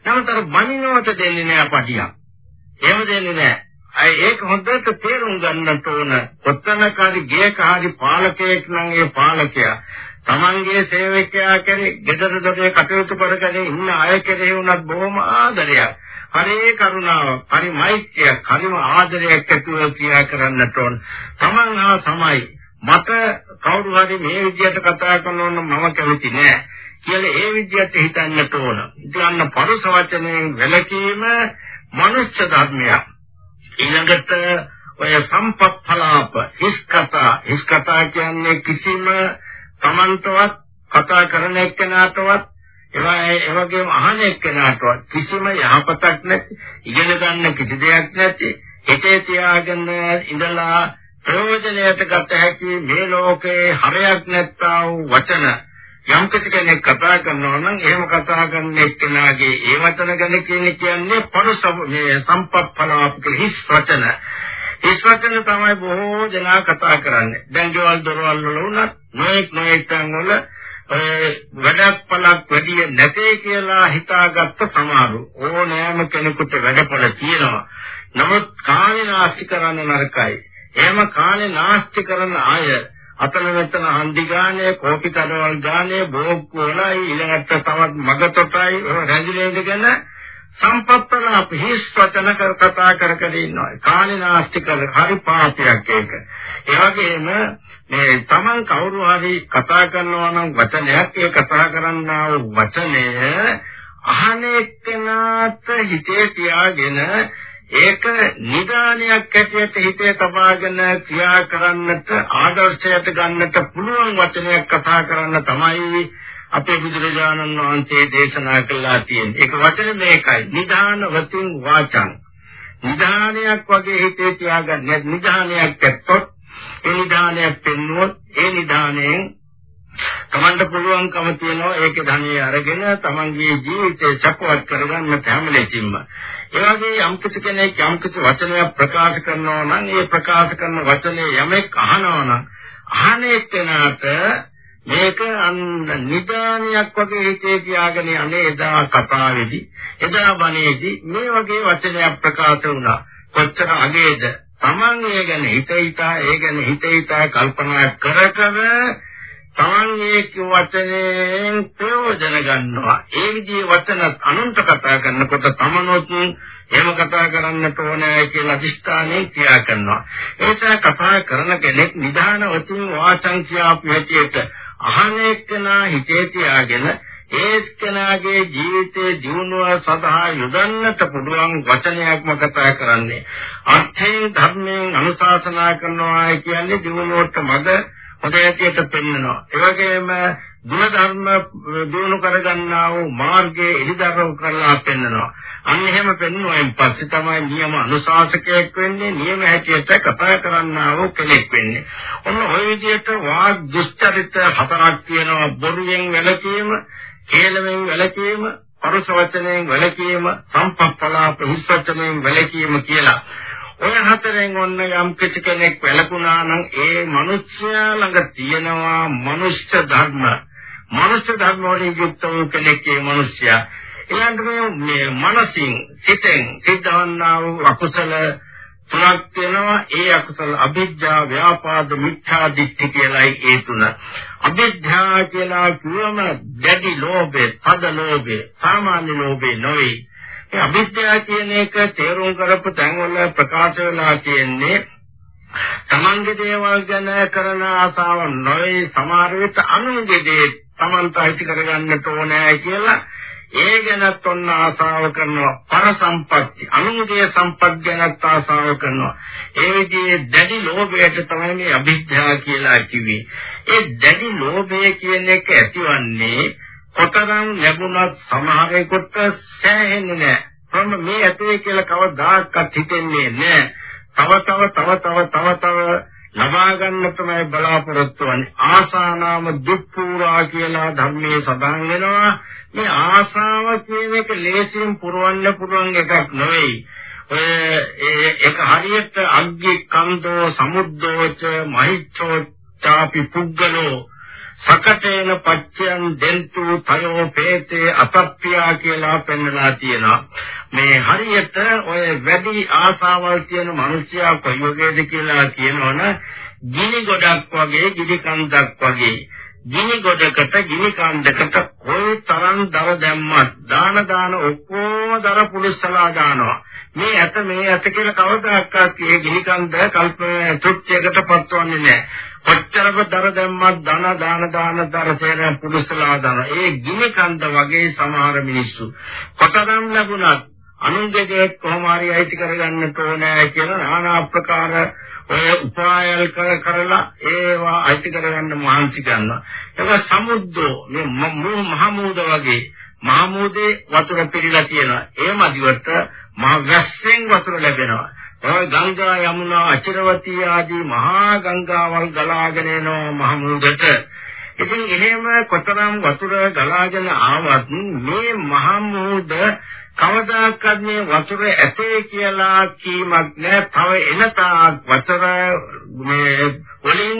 නමුත් අර බනිනවට දෙන්නේ නැහැ පඩියක්. එහෙම දෙන්නේ නැහැ. අය ඒක හොඳට තේරුම් ගන්නට ඕන. කොත්තනකාරි ගේකාරි පාලකයෙක් නම් ඒ පාලකයා තමන්ගේ සේවකයා කෙරේ gedara දොරේ කටයුතු කරගෙන ඉන්න අය කෙරෙහි උනත් බොහොම ආදරයක්. හරේ කරුණාව, හරි මෛත්‍රිය, හරිම ආදරයක් ඇතුව ක්‍රියා කරන්නට ඕන. තමන් හා සමයි මට කවුරු හරි මේ විදිහට කතා කරනවා නම් මම කැමති නෑ. කියලා ඒ විදිහට හිතන්නට ඕන. ඉතින් පරුස වචනයෙන් වැළකීම මනුෂ්‍ය ධර්මයක්. ඊළඟට ඔය සම්පප්පලාප හිස් කතා හිස් කතා කියන්නේ කිසිම තමන්ටවත් කතා කරන එක්කෙනාටවත් ඒවා ඒ වගේම අහන එක්කෙනාටවත් කිසිම යහපතක් නැති ඉගෙන ගන්න කිසි දෙයක් නැති හිතේ තියාගෙන ඉඳලා ප්‍රයෝජනයට ගත හැකි මේ ලෝකේ හරයක් නැත්තා වූ වචන යම් කෙනෙක් කතා කරනවා නම් එහෙම කතා කරන එක්කෙනාගේ ඒ වචන ගැන කියන්නේ කියන්නේ පරස මේ සම්පප්පලාපක හිස් වචන. හිස් වචන තමයි බොහෝ දෙනා කතා කරන්නේ. දැන් ගෙවල් දොරවල් වල උනත් නොඑක් නොඑක් තැන් වල වැඩක් පලක් වැඩි නැtei කියලා හිතාගත්ත සමහරු ඕනෑම කෙනෙකුට වැඩපල තියෙනවා. නමුත් කාලේ නාස්ති කරන්න නරකයි. එහෙම කාලේ නාස්ති කරන අය අතන මෙතන හන්දි ගානේ කෝපි කඩවල් ගානේ බෝක්කු වලයි ඊළඟට තවත් මගතොටයි රැඳිලා ඉඳගෙන සම්පත්තලාප හිස් වචන කර කතා කර කර ඉන්නවා. කාලේනාස්ති කර හරි පාපයක් ඒක. ඒ වගේම මේ Taman කවුරු හරි කතා කරනවා නම් වචනයක් ඒ කතා කරන්නා වූ වචනය අහන එක්කනාට හිතේ තියාගෙන ඒක නිදානයක් ඇටියට හිතේ තබාගෙන ක්‍රියා කරන්නට ආදර්ශයට ගන්නට පුළුවන් වචනයක් කතා කරන්න තමයි අපේ බුදුරජාණන් වහන්සේ දේශනා කළා තියෙන්නේ. ඒක වචන මේකයි. නිදානවතින් වාචං. නිදානයක් වගේ හිතේ තියාගන්න. නිදානයක් ඇත්තොත් ඒ නිදානයක් පෙන්වුවොත් ඒ නිදානයෙන් තමන්ට පුළුවන්කම තියෙනවා ඒකේ ධනිය අරගෙන තමන්ගේ ජීවිතය සපවත් කරගන්න හැම ලෙසින්ම. ඒ වගේ යම් කිසි කෙනෙක් යම් කිසි වචනයක් ප්‍රකාශ කරනවා නම් ඒ ප්‍රකාශ කරන වචනේ යමෙක් අහනවා නම් අහන එක්කනට මේක නිදානියක් වගේ හිතේ තියාගෙන අනේ එදා කතාවේදී එදා බණේදී මේ වගේ වචනයක් ප්‍රකාශ වුණා. කොච්චර අගේද? Taman ඒ ගැන හිත හිතා ඒ ගැන හිත හිතා කල්පනා කර කර තමන් ඒ වචනයෙන් ප්‍රයෝජන ගන්නවා. ඒ විදිහේ වචන අනුන්ට කතා කරනකොට තමනොත් එහෙම කතා කරන්නට ඕනේ කියලා අදිස්ථානයෙන් ක්‍රියා කරනවා. ඒ නිසා කතා කරන කෙනෙක් නිදාන වතුන් වාචං කියාපු හැටියට අහන එක්කනා හිතේ තියාගෙන ඒස්කනාගේ ජීවිතයේ දියුණුව සඳහා යොදන්නට පුළුවන් වචනයක්ම කතා කරන්නේ. අර්ථයෙන් ධර්මයෙන් අනුශාසනා කරනවා කියන්නේ දියුණුවට මඟ හොඳ ඇටියට පෙන්වනවා. ඒ වගේම ගුණ ධර්ම eh, දිනු කරගන්නා වූ මාර්ගයේ ඉදිරියව කරලා පෙන්වනවා. අන්න එහෙම පෙන්වුවෙන් පස්සේ තමයි නියම අනුශාසකයෙක් වෙන්නේ, නියම හැටියට කතා කරන්නා වූ කෙනෙක් වෙන්නේ. ඔන්න ওই විදිහට වාග් දුස්චරිත හතරක් තියෙනවා. බොරුවෙන් වැළකීම, කේලමෙන් වැළකීම, පරුස වචනයෙන් වැළකීම, සම්පප්පලාප හිස් වචනයෙන් වැළකීම කියලා. ඔය හතරෙන් ඔන්න යම් කිසි කෙනෙක් වැළකුණා නම් ඒ මිනිස්යා ළඟ තියෙනවා මනුෂ්‍ය ධර්ම. මනුෂ්‍ය ධර්ම වලින් යුක්ත වූ කෙනෙක් ඒ මිනිස්යා. ඊළඟට මේ මනසින් සිතෙන් සිද්ධවන්නා වූ අකුසල තුනක් වෙනවා ඒ අකුසල අභිජ්ජා ව්‍යාපාද මිච්ඡා දිට්ඨි කියලායි ඒ තුන. අභිජ්ජා කියලා කියවම දැඩි ලෝභය, පද ලෝභය, සාමාන්‍ය ලෝභය නොවේ. ඒ අවිද්‍යාව කියන එක තේරුම් කරපු තැන්වල ප්‍රකාශ වෙලා තියෙන්නේ තමන්ගේ දේවල් ගැන කරන ආසාව නොවේ. සමහර විට අනුන්ගේ දේ තමන්ට අයිති කරගන්නට ඕනෑ කියලා ඒ ගැනත් ඔන්න ආසාව කරනවා. පර සම්පatti අනුන්ගේ සම්පත් ගැනත් ආසාව කරනවා. ඒ විදිහේ දැඩි ලෝභයට තමයි මේ අවිද්‍යාව කියලා කිව්වේ. ඒ දැඩි ලෝභය කියන එක ඇතිවන්නේ කොතරම් ලැබුණත් සමහරෙකුට සෑහෙන්නේ නැහැ. මම මේ ඇතේ කියලා කවදාකවත් හිතෙන්නේ නැහැ. තව තව තව තව තව තව ලබා ගන්න තමයි බලාපොරොත්තු වෙන්නේ. ආසානාම දුක්ඛූරා කියලා ධර්මයේ සඳහන් වෙනවා. මේ ආසාව කියන එක ලේසියෙන් පුරවන්න පුළුවන් එකක් නෙවෙයි. ඒක හරියට අග්ගි කන්දෝ සමුද්දෝච මහිච්ඡෝ චාපි පුග්ගලෝ සකටේන පච්චයන් දෙන්තු තයෝ පේතේ අසප්පියා කියලා පෙන්වලා තියෙනවා. මේ හරියට ඔය වැඩි ආසාවල් තියෙන මිනිසයා කොයි වගේද කියලා කියනවනේ ගිනි ගොඩක් වගේ ගිනි කන්දක් වගේ. ගිනි ගොඩකට ගිනි කන්දකට කොයි තරම් දර දැම්මත් දාන දාන ඔක්කොම දර පුලිස්සලා දානවා. මේ ඇත මේ ඇත කියලා කවදාකවත් මේ ගිනි කන්ද කල්ප තෘප්තියකට පත්වන්නේ නැහැ. කොච්චරක දර දැම්මත් ධන දාන දාන දර සේරම පුදුසලා දාන. ඒ ගිනි කන්ද වගේ සමහර මිනිස්සු. කොටනම් ලැබුණත් අනුන්ගේ කොහොම හරි අයිති කරගන්න ඕනේ කියලා নানা ආකාර ඔය උපායල් කරලා ඒවා අයිති කරගන්න මහන්සි ගන්නවා. ඒක සමුද්දෝ මේ මහමූද වගේ මහමූදේ වතුර පිරීලා තියෙනවා. ඒ මදිවට මහ වැස්සෙන් වතුර ලැබෙනවා. ඔය ගංගා යමුනා අචරවතී ආදී මහා ගංගාවල් ගලාගෙන එනවා මහමුදට. ඉතින් එහෙම කොතරම් වතුර ගලාගෙන ආවත් මේ මහමුද කවදාකවත් මේ වතුර ඇතේ කියලා කීමක් නෑ. තව එනතාක් වතුර මේ වලින්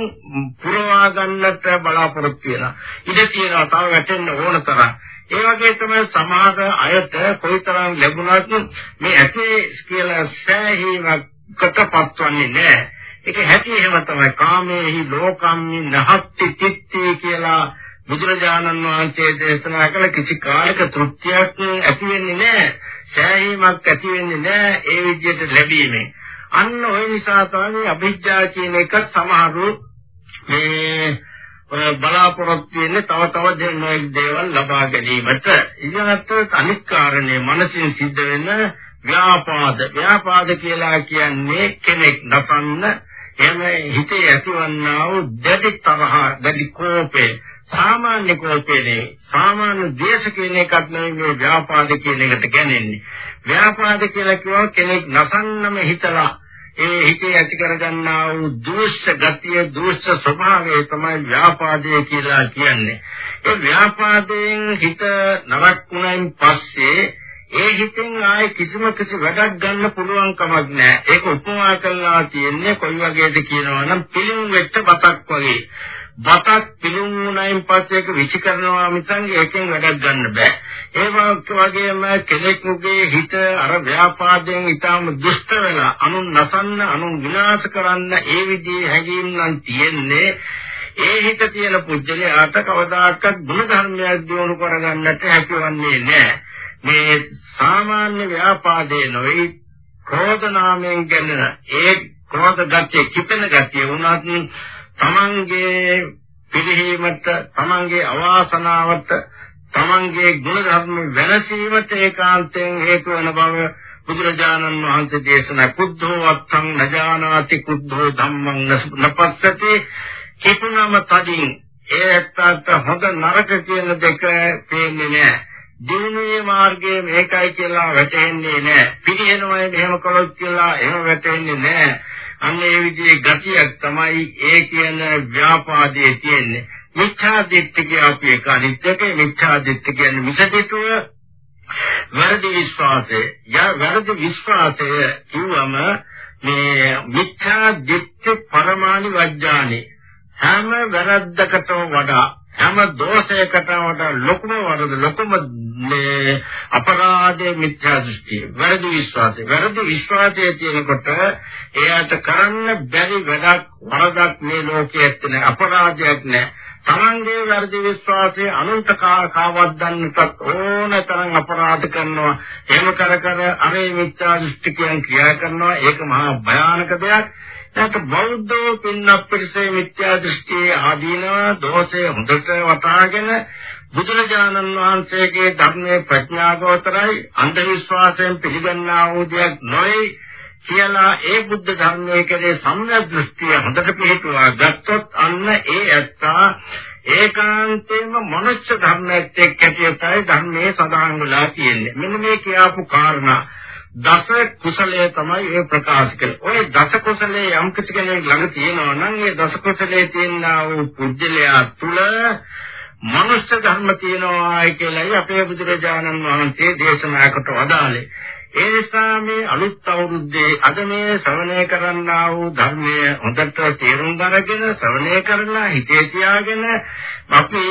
පුරවා ගන්නට බලාපොරොත්තු වෙනවා. ඉඳ තියනවා තව වැටෙන්න ඕන තරම්. ඒ වගේ තමයි සමාජ අයට කොයිතරම් ලැබුණත් මේ ඇතේ කියලා සෑහීමකටපත් වන්නේ නැහැ. ඒක හැටි එහෙම තමයි කාමේහි ලෝකම්නි නහත්ති තිත්ති කියලා බුදුරජාණන් වහන්සේ දේශනා කළ කිසි කාලයක තෘප්තියක් ඇති වෙන්නේ නැහැ. සෑහීමක් ඇති වෙන්නේ නැහැ ඒ විදිහට ලැබීමෙන්. අන්න ওই නිසා තමයි අභිජ්ජා කියන එක සමහරු මේ බලාපොරොත්තු වෙන්නේ තව තව දෙන්නේ දේවල් ලබා ගැනීමට. ඊළඟට අනික් කාරණේ මනසින් සිද්ධ වෙන ව්‍යාපාද. ව්‍යාපාද කියලා කියන්නේ කෙනෙක් නසන්න එහෙම හිතේ ඇතිවන්නා වූ දැඩි තරහ, දැඩි කෝපේ සාමාන්‍ය කෝපේනේ සාමාන්‍ය දේශ කියන එකක් නෙවෙයි මේ ව්‍යාපාද කියන එකට කියන්නේ. ව්‍යාපාද කියලා කියව කෙනෙක් නසන්නම හිතලා ඒ හිතේ ඇති කරගන්නා වූ දුෂ්ට ගතිය දුෂ්ට ස්වභාවය තමයි ව්‍යාපාදය කියලා කියන්නේ. ඒ ව්‍යාපාදයෙන් හිත නරක වුණයින් පස්සේ ඒ හිතෙන් ආයේ කිසිම කිසි වැඩක් ගන්න පුළුවන් කමක් නැහැ. ඒක උපමා කරලා තියෙන්නේ කොයි වගේද කියනවා නම් පිළිම් වෙච්ච බතක් වගේ. බතක් පිළුම් වුණයින් පස්සේ ඒක විසි කරනවා මිසං ඒකෙන් වැඩක් ගන්න බෑ. ඒ වගේම කෙනෙකුගේ හිත අර ව්‍යාපාදයෙන් ඊටම දුෂ්ට වෙලා අනුන් නසන්න අනුන් විනාශ කරන්න ඒ විදිහේ හැඟීම් නම් තියෙන්නේ ඒ හිත තියෙන පුජ්‍යලයාට කවදාකවත් ගුණ ධර්මයක් දියුණු කරගන්නට හැකියවන්නේ නැහැ. මේ සාමාන්‍ය ව්‍යාපාදේ නොවේ ක්‍රෝධ නාමයෙන් ගැන ඒ ක්‍රෝධ ගතිය කිපෙන ගතිය වුණත් තමන්ගේ පිළිහිමට තමන්ගේ අවාසනාවට තමන්ගේ ගුණ ධර්ම වෙනසීමට ඒකාන්තයෙන් හේතු වන බව බුදුරජාණන් වහන්සේ දේශනා කුද්ධෝ අත්තං නජානාති කුද්ධෝ ධම්මං නපස්සති. කිපුනම තදින් ඒත්තත් හොඳ නරක කියන දෙක පේන්නේ නැහැ. දිනුවේ මාර්ගයේ මේකයි කියලා වැටෙන්නේ නැහැ. පිළිහෙනවයි මෙහෙම කළොත් කියලා එහෙම වැටෙන්නේ නැහැ. අන්න ඒ විදිහේ ගතියක් තමයි ඒ කියන ව්‍යාපාදයේ තියෙන්නේ. මිච්ඡා දිට්ඨිය අපි එක අනිත්‍යක මිච්ඡා දිට්ඨිය කියන්නේ මිසදිටුව වැරදි විශ්වාසය. යා වැරදි විශ්වාසය කිව්වම මේ මිච්ඡා දිට්ඨි පරමාණි වජ්ජානේ හැම වැරද්දකටම වඩා හැම දෝෂයකටම වඩා ලොකුම වරද ලොකුම මේ අපරාධයේ මිත්‍යා දෘෂ්ටිය වැරදි විශ්වාසය. වැරදි විශ්වාසය තියෙනකොට එයාට කරන්න බැරි වැඩක් වරදක් මේ ලෝකයේ නැත්නම් අපරාධයක් නෑ. තමන්ගේ වැරදි විශ්වාසයේ අනන්ත කාවද්දන්නට ඕන තරම් අපරාධ කරනවා. එහෙම කර කර අරේ මිත්‍යා දෘෂ්ටිකයන් ක්‍රියා කරනවා. ඒක මහා භයානක දෙයක්. එතකොට බෞද්ධ පින්නක් පිළිසේ මිත්‍යා දෘෂ්ටියේ ආදීනව දෝෂය හොඳට වටහාගෙන බුදුරජාණන් වහන්සේගේ ධර්මයේ ප්‍රඥාගෝතරයි අන්ධ විශ්වාසයෙන් පිළිගන්නා වූ දෙයක් නොවේ කියලා ඒ බුද්ධ ධර්මයේ කෙරේ සම්‍යක් දෘෂ්ටිය හොඳට පිළිතුරා ගත්තොත් අන්න ඒ ඇත්තා ඒකාන්තයෙන්ම මනුෂ්‍ය ධර්මයේත් එක්ක ඇතිවයි ධර්මයේ සදාන් වෙලා තියෙන්නේ. මෙන්න මේ කියාපු කාරණා. දස කුසලයේ තමයි ඒ ප්‍රකාශ කළේ. ওই දස කුසලයේ යම් කිසි කෙනෙක් ළඟ තියෙනවා නම් ඒ දස කුසලයේ තියෙනා වූ පුජ්‍යලයා තුල මනුෂ්‍ය ධර්ම තියෙනවා කියලායි අපේ බුදුරජාණන් වහන්සේ දේශනා කොට වදාළේ. ඒ නිසා මේ අලුත් අවුරුද්දේ අද මේ ශ්‍රවණය කරන්නා වූ ධර්මයේ හොඳට තේරුම් ගන්නගෙන ශ්‍රවණය කරලා හිතේ තියාගෙන අපි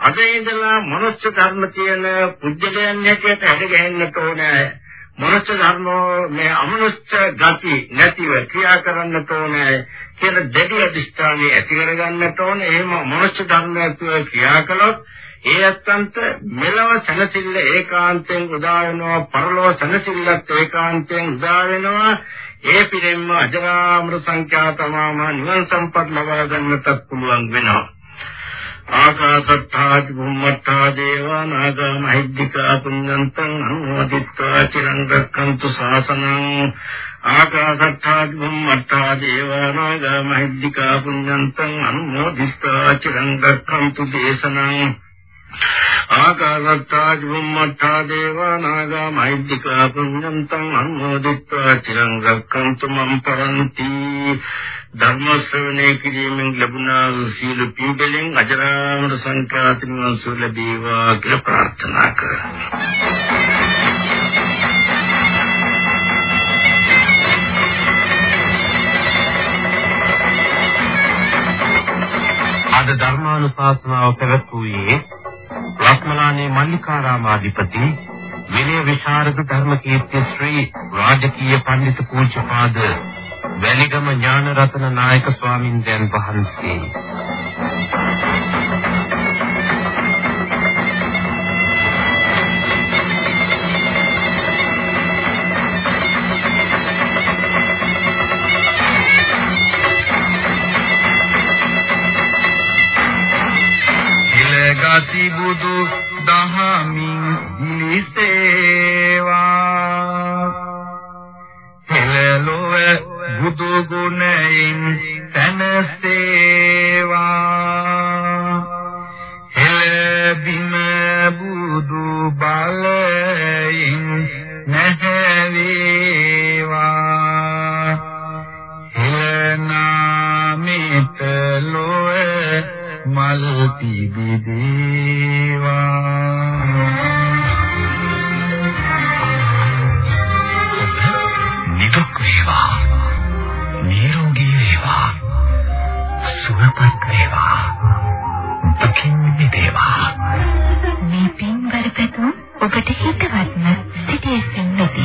අද ඉඳලා මනුෂ්‍ය ධර්ම තියෙන පුජ්‍යලයන් හැටියට හැඩ ගැහෙන්නට ඕනේ. මනුෂ්‍ය ධර්මෝ මේ අමනුෂ්‍ය ගති නැතිව ක්‍රියා කරන්නට ඕනේ කියන දෙවි අධිෂ්ඨානය ඇති කරගන්නට ඕනේ. එහෙම මනුෂ්‍ය ධර්මයතුව ක්‍රියා කළොත් ඒ අත්තන්ට මෙලව සනසිල්ල ඒකාන්තයෙන් උදා වෙනවා. පරලෝක සනසිල්ලත් ඒකාන්තයෙන් උදා වෙනවා. ඒ පිළිෙම්ම අජරාමර සංඛ්‍යාතමාම නිවන් සම්පත් ලබා ගන්නටත් පුළුවන් වෙනවා. ආකාශත්තාති බුම්මත්තා දේවා නාග මහිද්దికා පුඤ්ඤන්තං අනුමෝදිත්වා චිරං රක්ඛන්තු ශාසනං ආකාශත්තාති බුම්මත්තා දේවා නාග මහිද්దికා පුඤ්ඤන්තං අනුමෝදිත්වා චිරං රක්ඛන්තු දේශනං ආකාශත්තා චුම්මත්තා දේවා නාග මහිද්దికා පුඤ්ඤන්තං අනුමෝදිත්වා චිරං රක්ඛන්තු මම් පරන්ති ධර්ම ශ්‍රවණය කිරීමෙන් ලැබුණා වූ සීල පීඩලෙන් අජරාමර සංඛ්‍යාතින් වංශ ලැබේවා කියලා ප්‍රාර්ථනා කරා. අද ධර්මානුශාසනාව පැවැත්වුවේ රත්මලානේ මල්ලිකාරාමාධිපති විනය විශාරද ධර්මකීර්ති ශ්‍රී රාජකීය පඬිතු පූජ්‍යපාද වැලිගම ඥානරත්න නායක ස්වාමින්දයන් වහන්සේ. ගති බුදු දහමින් නිසේවා. පෙළලොවේ බුදු ගුණයෙන් තනසේවා හෙළබිම බුදු බලයෙන් නැහැවේවා. හෙළනාමිත ලොව මල් පිබිදේවා. නිදුක් වේවා. සුවපත් වේවා. දුකින් මිදේවා. මේ පින් වරපතුන් ඔබට හිතවත්ම සිටියසින් වෙති.